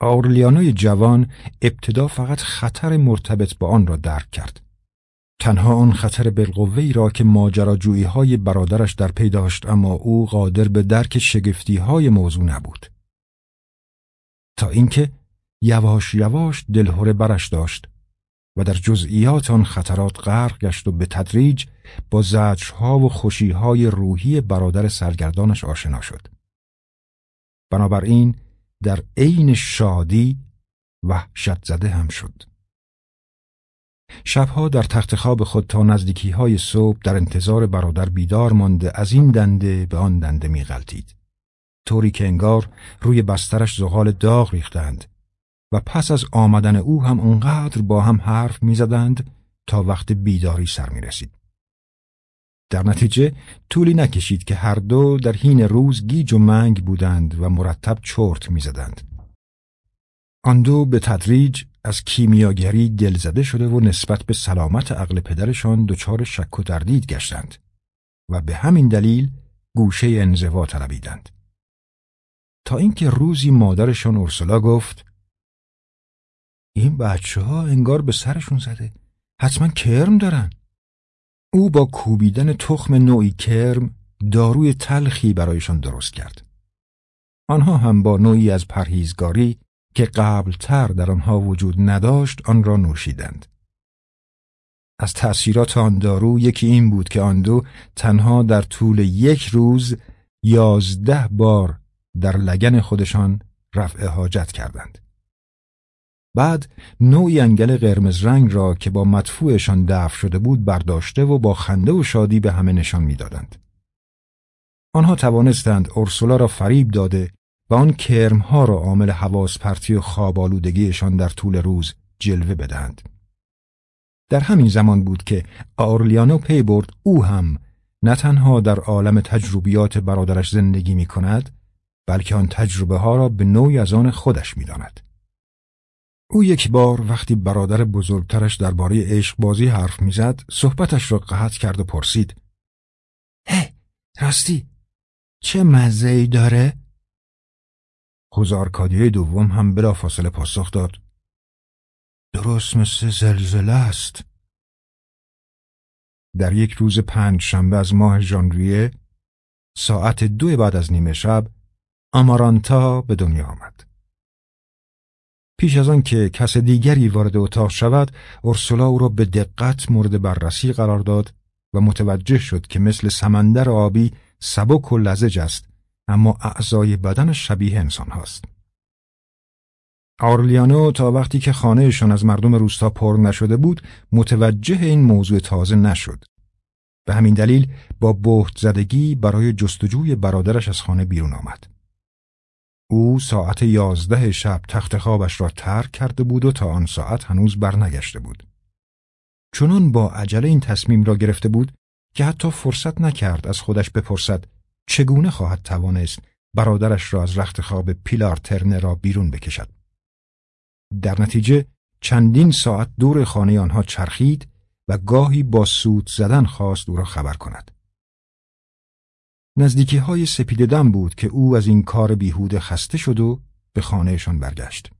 آورلیانوی جوان ابتدا فقط خطر مرتبط با آن را درک کرد. تنها آن خطر بالقوه‌ای را که ماجراجویی های برادرش در پی داشت اما او قادر به درک شگفتی های موضوع نبود. تا اینکه یواش یواش دلهوره برش داشت و در جزئیات آن خطرات غرق گشت و به تدریج با زجرها و خوشیهای روحی برادر سرگردانش آشنا شد. بنابراین در عین شادی وحشت زده هم شد. شبها در تخت خواب خود تا نزدیکی های صبح در انتظار برادر بیدار مانده از این دنده به آن دنده می غلطید. طوری که انگار روی بسترش زغال داغ ریختند و پس از آمدن او هم اونقدر با هم حرف می‌زدند تا وقت بیداری سر می رسید. در نتیجه طولی نکشید که هر دو در حین روز گیج و منگ بودند و مرتب چرت می‌زدند. آن دو به تدریج از کیمیاگری دلزده شده و نسبت به سلامت عقل پدرشان دچار شک و تردید گشتند و به همین دلیل گوشه انزوا طلبیدند. تا اینکه روزی مادرشان اورسولا گفت این بچه ها انگار به سرشون زده. حتما کرم دارن. او با کوبیدن تخم نوعی کرم داروی تلخی برایشان درست کرد. آنها هم با نوعی از پرهیزگاری که قبلتر در آنها وجود نداشت آن را نوشیدند. از تأثیرات آن دارو یکی این بود که آن دو تنها در طول یک روز یازده بار در لگن خودشان رفع حاجت کردند. بعد نوعی انگل قرمز رنگ را که با مدفوعشان دفع شده بود برداشته و با خنده و شادی به همه نشان می‌دادند. آنها توانستند اورسولا را فریب داده و آن کرمها را عامل حواس پرتی و خواب آلودگیشان در طول روز جلوه بدهند. در همین زمان بود که آرلیانو پی برد او هم نه تنها در عالم تجربیات برادرش زندگی می کند بلکه آن تجربه ها را به نوعی از آن خودش می داند. او یک بار وقتی برادر بزرگترش درباره عشق بازی حرف می‌زد صحبتش را قطع کرد و پرسید هه راستی چه مزه ای داره؟ خوزارکادیه دوم هم بلا فاصله پاسخ داد درست مثل زلزله است در یک روز پنج شنبه از ماه ژانویه ساعت دو بعد از نیمه شب آمارانتا به دنیا آمد. پیش از آن که کس دیگری وارد اتاق شود، اورسولا او را به دقت مورد بررسی قرار داد و متوجه شد که مثل سمندر آبی سبک و لزج است، اما اعضای بدنش شبیه انسان هاست. آرلیانو تا وقتی که خانهشان از مردم روستا پر نشده بود متوجه این موضوع تازه نشد. به همین دلیل با بهت زدگی برای جستجوی برادرش از خانه بیرون آمد. او ساعت یازده شب تخت خوابش را ترک کرده بود و تا آن ساعت هنوز برنگشته بود. چنان با عجله این تصمیم را گرفته بود که حتی فرصت نکرد از خودش بپرسد چگونه خواهد توانست برادرش را از رخت خواب پیلار ترنه را بیرون بکشد. در نتیجه چندین ساعت دور خانه آنها چرخید و گاهی با سود زدن خواست او را خبر کند. نزدیکی های سپید دم بود که او از این کار بیهوده خسته شد و به خانهشان برگشت.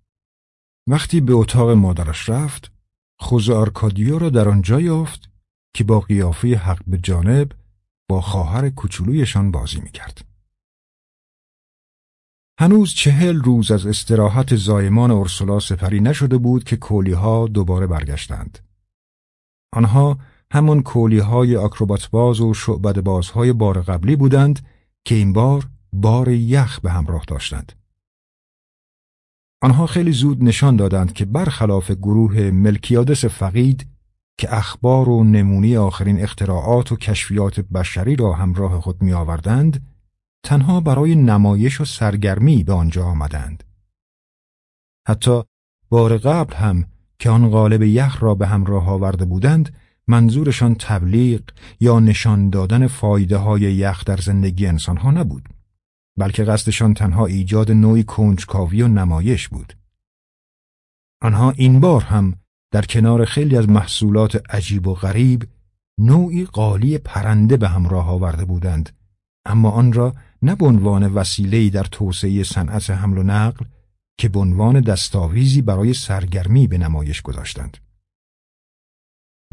وقتی به اتاق مادرش رفت، خوز آرکادیو را در آنجا یافت که با قیافه حق به جانب با خواهر کوچولویشان بازی می‌کرد. هنوز چهل روز از استراحت زایمان اورسولا سپری نشده بود که کولیها دوباره برگشتند. آنها همان کولی های آکروبات باز و شعبد بازهای بار قبلی بودند که این بار بار یخ به همراه داشتند. آنها خیلی زود نشان دادند که برخلاف گروه ملکیادس فقید که اخبار و نمونی آخرین اختراعات و کشفیات بشری را همراه خود می آوردند، تنها برای نمایش و سرگرمی به آنجا آمدند. حتی بار قبل هم که آن غالب یخ را به همراه آورده بودند، منظورشان تبلیغ یا نشان دادن فایده های یخ در زندگی انسان ها نبود بلکه قصدشان تنها ایجاد نوعی کنجکاوی و نمایش بود. آنها این بار هم در کنار خیلی از محصولات عجیب و غریب نوعی قالی پرنده به همراه آورده بودند اما آن را نه به عنوان وسیله‌ای در توسعه صنعت حمل و نقل که به عنوان دستاویزی برای سرگرمی به نمایش گذاشتند.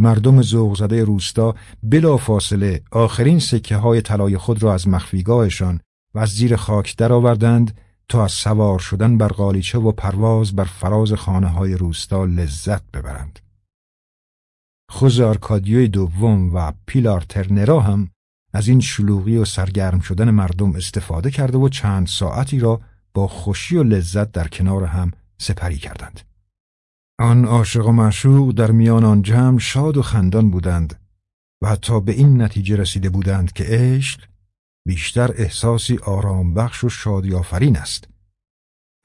مردم ذوق زده روستا بلا فاصله آخرین سکه های طلای خود را از مخفیگاهشان و از زیر خاک درآوردند تا از سوار شدن بر قالیچه و پرواز بر فراز خانه های روستا لذت ببرند. خوز آرکادیوی دوم و پیلار ترنرا هم از این شلوغی و سرگرم شدن مردم استفاده کرده و چند ساعتی را با خوشی و لذت در کنار هم سپری کردند. آن عاشق و معشوق در میان آن جمع شاد و خندان بودند و حتی به این نتیجه رسیده بودند که عشق بیشتر احساسی آرام بخش و شادی آفرین است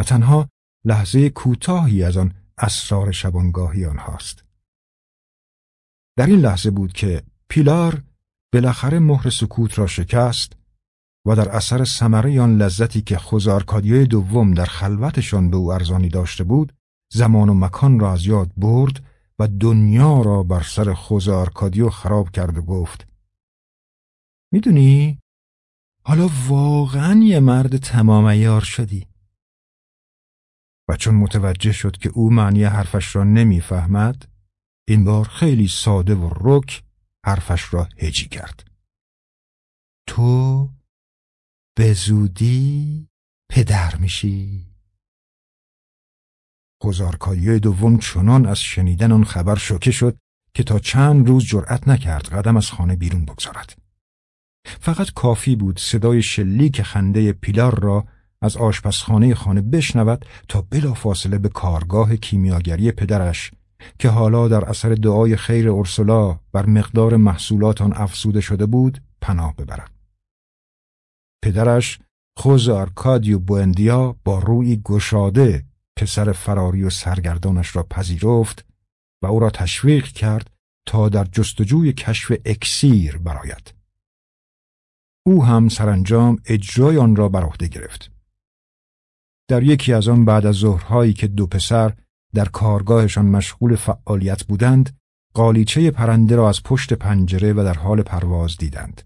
و تنها لحظه کوتاهی از آن اسرار شبانگاهی آنهاست. در این لحظه بود که پیلار بالاخره مهر سکوت را شکست و در اثر ثمره آن لذتی که خوزارکادیوی دوم در خلوتشان به او ارزانی داشته بود زمان و مکان را از یاد برد و دنیا را بر سر خوز آرکادیو خراب کرد و گفت می‌دونی حالا واقعا یه مرد تمام یار شدی. و چون متوجه شد که او معنی حرفش را نمی‌فهمد این بار خیلی ساده و رک حرفش را هجی کرد. تو به زودی پدر میشی. گزارکاری دوم چنان از شنیدن آن خبر شوکه شد که تا چند روز جرأت نکرد قدم از خانه بیرون بگذارد. فقط کافی بود صدای شلیک خنده پیلار را از آشپزخانه خانه بشنود تا بلافاصله به کارگاه کیمیاگری پدرش که حالا در اثر دعای خیر ارسلا بر مقدار محصولات آن افسوده شده بود پناه ببرد. پدرش خوز آرکادیو بوندیا با روی گشاده پسر فراری و سرگردانش را پذیرفت و او را تشویق کرد تا در جستجوی کشف اکسیر براید. او هم سرانجام اجرای آن را بر عهده گرفت. در یکی از آن بعد از ظهرهایی که دو پسر در کارگاهشان مشغول فعالیت بودند، قالیچه پرنده را از پشت پنجره و در حال پرواز دیدند.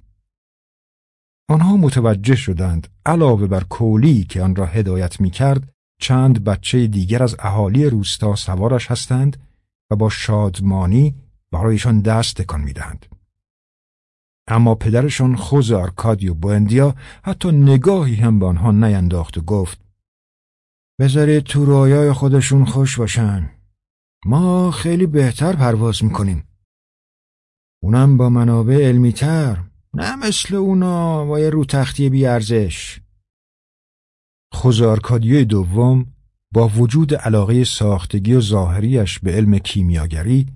آنها متوجه شدند علاوه بر کولی که آن را هدایت می کرد، چند بچه دیگر از اهالی روستا سوارش هستند و با شادمانی برایشان دست تکان می‌دهند. اما پدرشان خوز آرکادیو بوندیا حتی نگاهی هم به آنها نینداخت و گفت بذارید تو رویای خودشون خوش باشن. ما خیلی بهتر پرواز می‌کنیم. اونم با منابع علمی تر. نه مثل اونا با یه رو تختی بیارزش. خوزارکادیوی دوم با وجود علاقه ساختگی و ظاهریش به علم کیمیاگری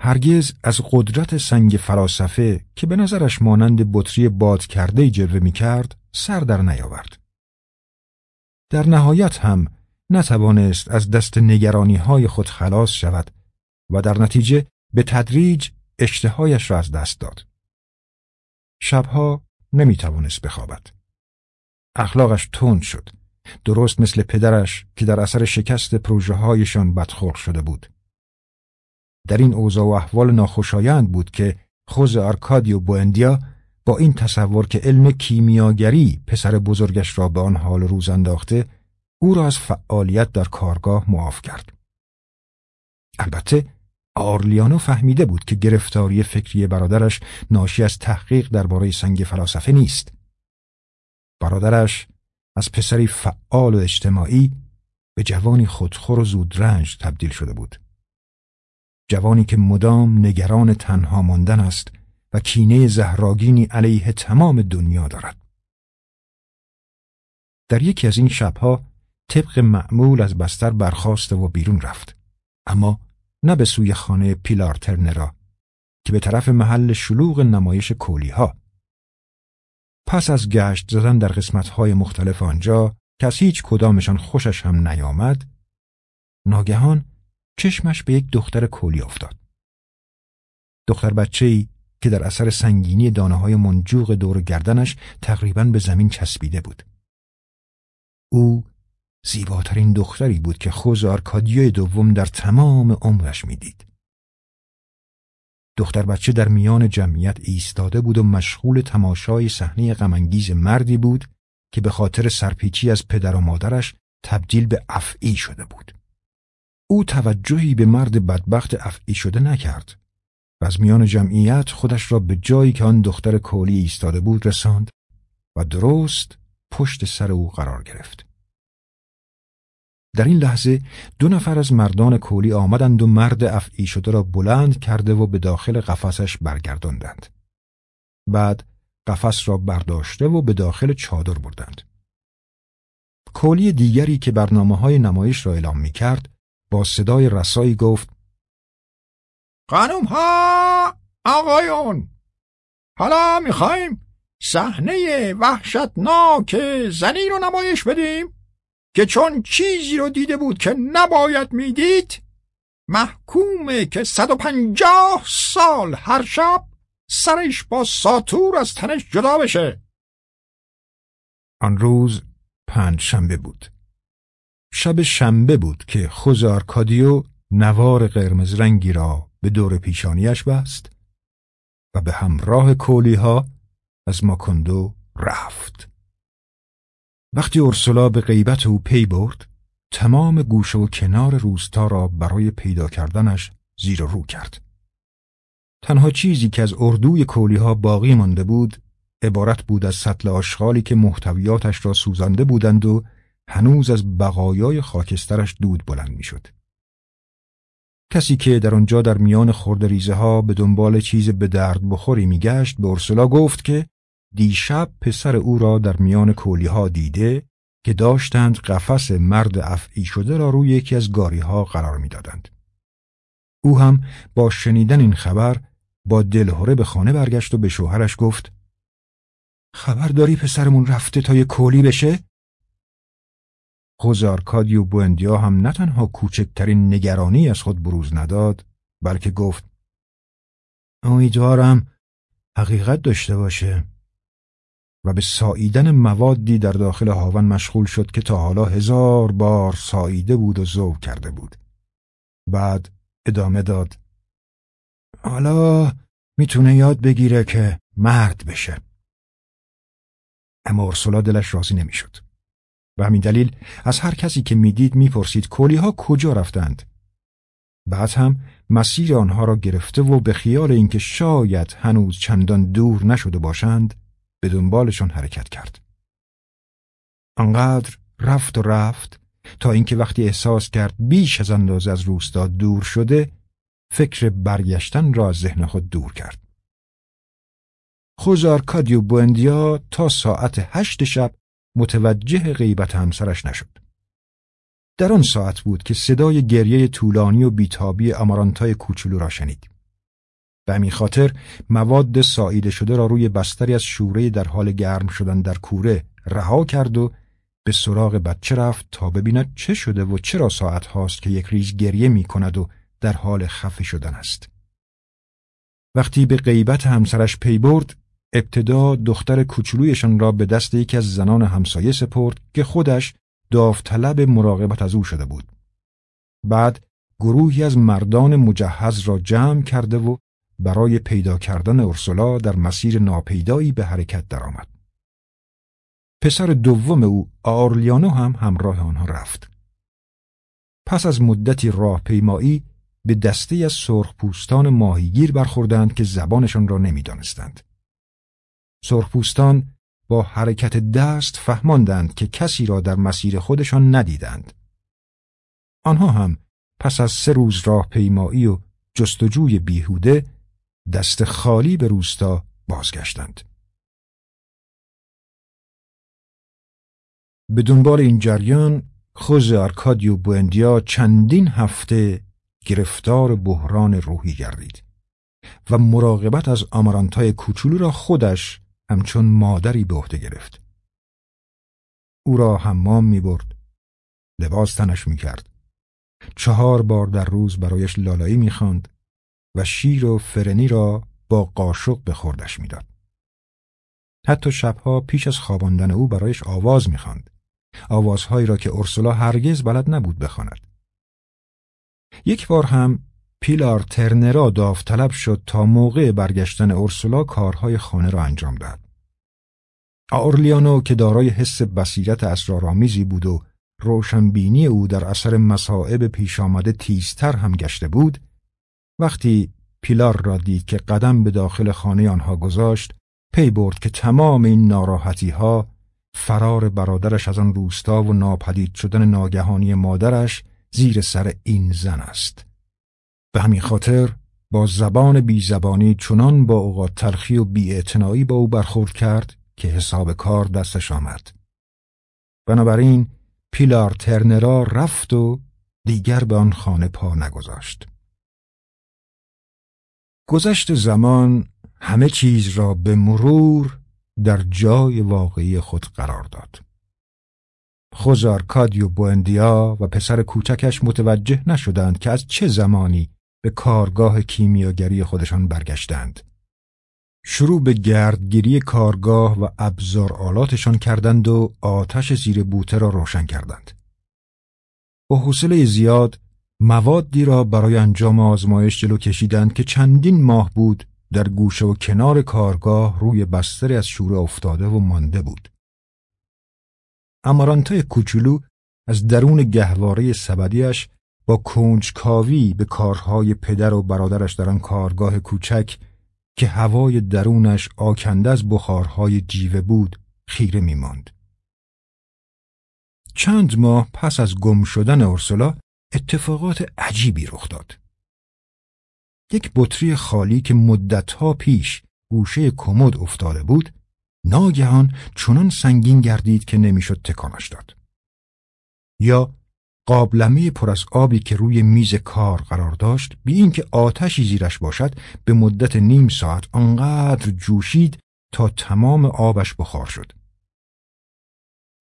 هرگز از قدرت سنگ فراسفه که به نظرش مانند بطری باد کرده جلوه می کرد سر در نیاورد. در نهایت هم نتوانست از دست نگرانی های خود خلاص شود و در نتیجه به تدریج اشتهایش را از دست داد. شبها نمی توانست بخوابد. اخلاقش تند شد. درست مثل پدرش که در اثر شکست پروژه هایشان بدخلق شده بود. در این اوضاع و احوال ناخوشایند بود که خوز آرکادیو بوندیا با این تصور که علم کیمیاگری پسر بزرگش را به آن حال روز انداخته او را از فعالیت در کارگاه معاف کرد. البته آرلیانو فهمیده بود که گرفتاری فکری برادرش ناشی از تحقیق درباره سنگ فلاسفه نیست. برادرش از پسری فعال و اجتماعی به جوانی خودخور و زودرنج تبدیل شده بود. جوانی که مدام نگران تنها ماندن است و کینه زهراگینی علیه تمام دنیا دارد. در یکی از این شبها طبق معمول از بستر برخواسته و بیرون رفت. اما نه به سوی خانه پیلار ترنرا که به طرف محل شلوغ نمایش کولی ها. پس از گشت زدن در قسمتهای مختلف آنجا که از هیچ کدامشان خوشش هم نیامد ناگهان چشمش به یک دختر کولی افتاد. دختر بچه که در اثر سنگینی دانه های منجوق دور گردنش تقریبا به زمین چسبیده بود. او زیباترین دختری بود که خوز آرکادیوی دوم در تمام عمرش می‌دید. دختر بچه در میان جمعیت ایستاده بود و مشغول تماشای صحنه غمانگیز مردی بود که به خاطر سرپیچی از پدر و مادرش تبدیل به افعی شده بود. او توجهی به مرد بدبخت افعی شده نکرد و از میان جمعیت خودش را به جایی که آن دختر کولی ایستاده بود رساند و درست پشت سر او قرار گرفت. در این لحظه دو نفر از مردان کولی آمدند و مرد افعی شده را بلند کرده و به داخل قفسش برگرداندند. بعد قفس را برداشته و به داخل چادر بردند. کولی دیگری که برنامه های نمایش را اعلام می کرد با صدای رسایی گفت خانم ها آقایون حالا می‌خوایم صحنه وحشتناک زنی رو نمایش بدیم که چون چیزی رو دیده بود که نباید می‌دید محکومه که صد و پنجاه سال هر شب سرش با ساتور از تنش جدا بشه آن روز پنج شنبه بود شب شنبه بود که خوزارکادیو نوار قرمز رنگی را به دور پیشانیش بست و به همراه کولی ها از ماکندو رفت. وقتی ارسلا به غیبت او پی برد تمام گوشه و کنار روستا را برای پیدا کردنش زیر و رو کرد. تنها چیزی که از اردوی کولی ها باقی مانده بود عبارت بود از سطل آشغالی که محتویاتش را سوزانده بودند و هنوز از بقایای خاکسترش دود بلند می‌شد. کسی که در آنجا در میان ریزه ها به دنبال چیز به درد بخوری میگشت به ارسلا گفت که دیشب پسر او را در میان کولی ها دیده که داشتند قفس مرد افعی شده را روی یکی از گاری ها قرار می‌دادند. او هم با شنیدن این خبر با دلهوره به خانه برگشت و به شوهرش گفت خبر داری پسرمون رفته تا یه کولی بشه؟ خوزارکادی و بوندیا هم نه تنها کوچکترین نگرانی از خود بروز نداد بلکه گفت امیدوارم حقیقت داشته باشه و به ساییدن موادی در داخل هاون مشغول شد که تا حالا هزار بار ساییده بود و ذوب کرده بود. بعد ادامه داد. حالا می‌تونه یاد بگیره که مرد بشه. اما ارسولا دلش راضی نمی‌شد. و همین دلیل از هر کسی که می‌دید می‌پرسید کولی ها کجا رفتند. بعد هم مسیر آنها را گرفته و به خیال اینکه شاید هنوز چندان دور نشده باشند به دنبالشان حرکت کرد آنقدر رفت و رفت تا اینکه وقتی احساس کرد بیش از اندازه از روستا دور شده فکر برگشتن را از ذهن خود دور کرد خوزار کادیو بوندیا تا ساعت هشت شب متوجه غیبت همسرش نشد. در آن ساعت بود که صدای گریه طولانی و بیتابی امارانتای کوچولو را شنید. به همین خاطر مواد ساییده شده را روی بستری از شوره در حال گرم شدن در کوره رها کرد و به سراغ بچه رفت تا ببیند چه شده و چرا ساعت هاست که یک ریز گریه می کند و در حال خفه شدن است. وقتی به غیبت همسرش پی برد ابتدا دختر کوچولویشان را به دست یکی از زنان همسایه سپرد که خودش داوطلب مراقبت از او شده بود. بعد گروهی از مردان مجهز را جمع کرده و برای پیدا کردن ارسلا در مسیر ناپیدایی به حرکت درآمد. پسر دوم او آرلیانو هم همراه آنها رفت. پس از مدتی راهپیمایی به دسته از سرخپوستان ماهیگیر برخوردند که زبانشان را نمی‌دانستند. سرخپوستان با حرکت دست فهماندند که کسی را در مسیر خودشان ندیدند. آنها هم پس از سه روز راه پیمایی و جستجوی بیهوده دست خالی به روستا بازگشتند. به دنبال این جریان خوز آرکادیو بوندیا چندین هفته گرفتار بحران روحی گردید و مراقبت از آمارانتای کوچولو را خودش همچون مادری به عهده گرفت. او را حمام می برد. لباس تنش می کرد. چهار بار در روز برایش لالایی می خاند و شیر و فرنی را با قاشق به خوردش می‌داد. حتی شبها پیش از خواباندن او برایش آواز می‌خواند. آوازهایی را که اورسولا هرگز بلد نبود بخواند. یک بار هم پیلار ترنرا داوطلب شد تا موقع برگشتن اورسولا کارهای خانه را انجام داد. آورلیانو که دارای حس بصیرت اسرارآمیزی بود و روشنبینی او در اثر مصائب پیش آمده تیزتر هم گشته بود وقتی پیلار را دید که قدم به داخل خانه آنها گذاشت پی برد که تمام این ناراحتی ها فرار برادرش از آن روستا و ناپدید شدن ناگهانی مادرش زیر سر این زن است به همین خاطر با زبان بی زبانی چنان با اوقات تلخی و بی با او برخورد کرد که حساب کار دستش آمد. بنابراین پیلار ترنرا رفت و دیگر به آن خانه پا نگذاشت. گذشت زمان همه چیز را به مرور در جای واقعی خود قرار داد. خوزار کادیو بوندیا و پسر کوچکش متوجه نشدند که از چه زمانی به کارگاه کیمیاگری خودشان برگشتند. شروع به گردگیری کارگاه و ابزار آلاتشان کردند و آتش زیر بوته را روشن کردند. با حوصله زیاد موادی را برای انجام آزمایش جلو کشیدند که چندین ماه بود در گوشه و کنار کارگاه روی بستری از شوره افتاده و مانده بود. امارانتای کوچولو از درون گهواره سبدیش با کنجکاوی به کارهای پدر و برادرش در آن کارگاه کوچک که هوای درونش آکنده از بخارهای جیوه بود خیره میماند. چند ماه پس از گم شدن اورسولا اتفاقات عجیبی رخ داد. یک بطری خالی که مدتها پیش گوشه کمد افتاده بود، ناگهان چنان سنگین گردید که نمی‌شد تکانش داد. یا قابلمه پر از آبی که روی میز کار قرار داشت بی اینکه آتشی زیرش باشد به مدت نیم ساعت آنقدر جوشید تا تمام آبش بخار شد.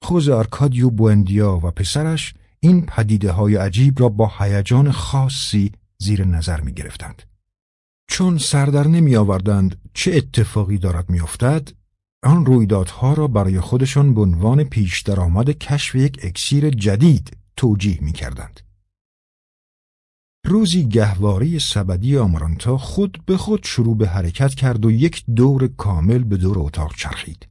خوز آرکادیو بوندیا و پسرش این پدیده های عجیب را با هیجان خاصی زیر نظر می گرفتند. چون سردر نمی آوردند چه اتفاقی دارد می افتد، آن رویدادها را برای خودشان به عنوان پیش درآمد کشف یک اکسیر جدید توجیه می کردند. روزی گهواری سبدی آمارانتا خود به خود شروع به حرکت کرد و یک دور کامل به دور اتاق چرخید.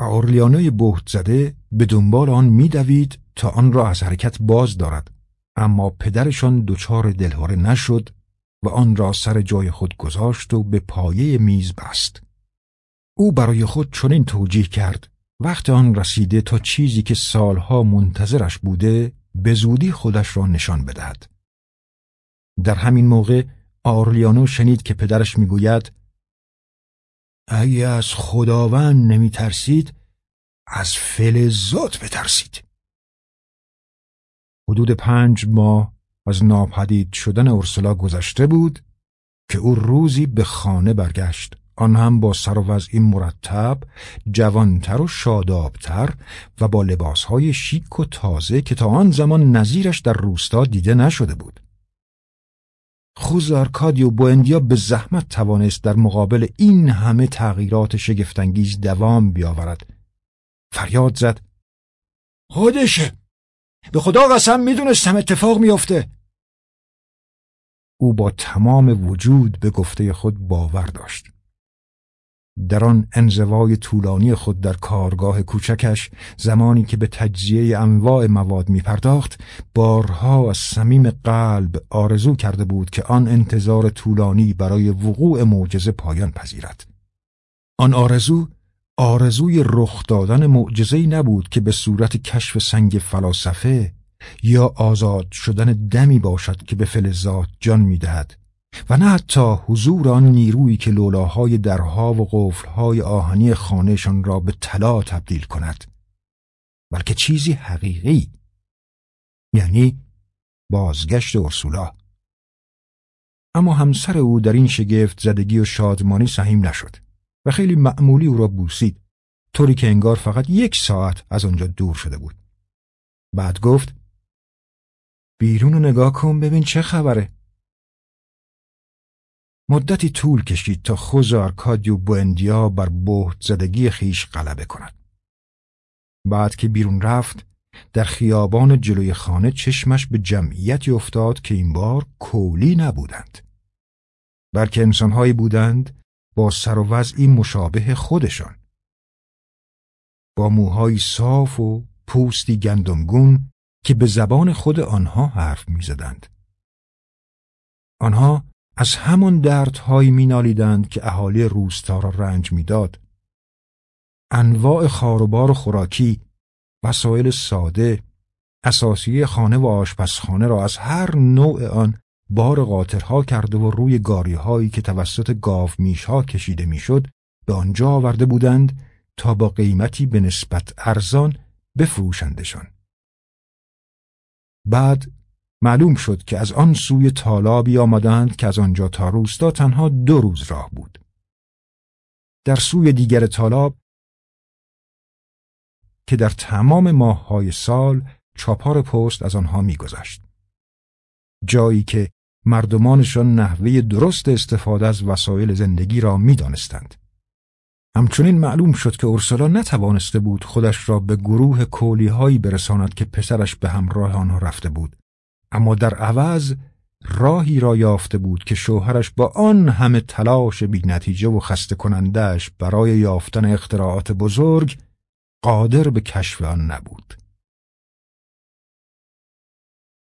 اورلیانوی بهت زده به دنبال آن میدوید تا آن را از حرکت باز دارد اما پدرشان دچار دلهوره نشد و آن را سر جای خود گذاشت و به پایه میز بست. او برای خود چنین توجیه کرد وقت آن رسیده تا چیزی که سالها منتظرش بوده به زودی خودش را نشان بدهد. در همین موقع آرلیانو شنید که پدرش می‌گوید اگه از خداوند نمی ترسید از فلزات بترسید. حدود پنج ماه از ناپدید شدن اورسلا گذشته بود که او روزی به خانه برگشت. آن هم با سر و وضعی مرتب جوانتر و شادابتر و با لباسهای شیک و تازه که تا آن زمان نظیرش در روستا دیده نشده بود. خوز آرکادیو بوندیا به زحمت توانست در مقابل این همه تغییرات شگفتانگیز دوام بیاورد. فریاد زد. خودشه! به خدا قسم می‌دونستم اتفاق میافته. او با تمام وجود به گفته خود باور داشت. در آن انزوای طولانی خود در کارگاه کوچکش زمانی که به تجزیه انواع مواد می پرداخت بارها از صمیم قلب آرزو کرده بود که آن انتظار طولانی برای وقوع معجزه پایان پذیرد. آن آرزو آرزوی رخ دادن معجزه‌ای نبود که به صورت کشف سنگ فلاسفه یا آزاد شدن دمی باشد که به فلزات جان می‌دهد و نه حتی حضور آن نیرویی که لولاهای درها و قفلهای آهنی خانهشان را به طلا تبدیل کند بلکه چیزی حقیقی یعنی بازگشت ارسولا اما همسر او در این شگفت زدگی و شادمانی سهیم نشد. و خیلی معمولی او را بوسید طوری که انگار فقط یک ساعت از آنجا دور شده بود بعد گفت بیرون رو نگاه کن ببین چه خبره مدتی طول کشید تا خوز آرکادیو بوندیا بر بهت زدگی خیش غلبه کند. بعد که بیرون رفت در خیابان جلوی خانه چشمش به جمعیتی افتاد که این بار کولی نبودند. بلکه انسانهایی بودند با سر و وضعی مشابه خودشان. با موهای صاف و پوستی گندمگون که به زبان خود آنها حرف می‌زدند. آنها از همان دردهایی مینالیدند که اهالی روستا را رنج می‌داد. انواع خاروبار و خوراکی، وسایل ساده، اساسی خانه و آشپزخانه را از هر نوع آن بار قاطرها کرده و روی گاریهایی که توسط گاو میشها کشیده می‌شد به آنجا آورده بودند تا با قیمتی به نسبت ارزان بفروشندشان. بعد معلوم شد که از آن سوی تالابی آمدند که از آنجا تا روستا تنها دو روز راه بود. در سوی دیگر تالاب که در تمام ماههای سال چاپار پست از آنها میگذشت. جایی که مردمانشان نحوه درست استفاده از وسایل زندگی را می‌دانستند. همچنین معلوم شد که اورسولا نتوانسته بود خودش را به گروه کولیهایی برساند که پسرش به همراه آنها رفته بود اما در عوض راهی را یافته بود که شوهرش با آن همه تلاش بی نتیجه و خسته کنندش برای یافتن اختراعات بزرگ قادر به کشف آن نبود.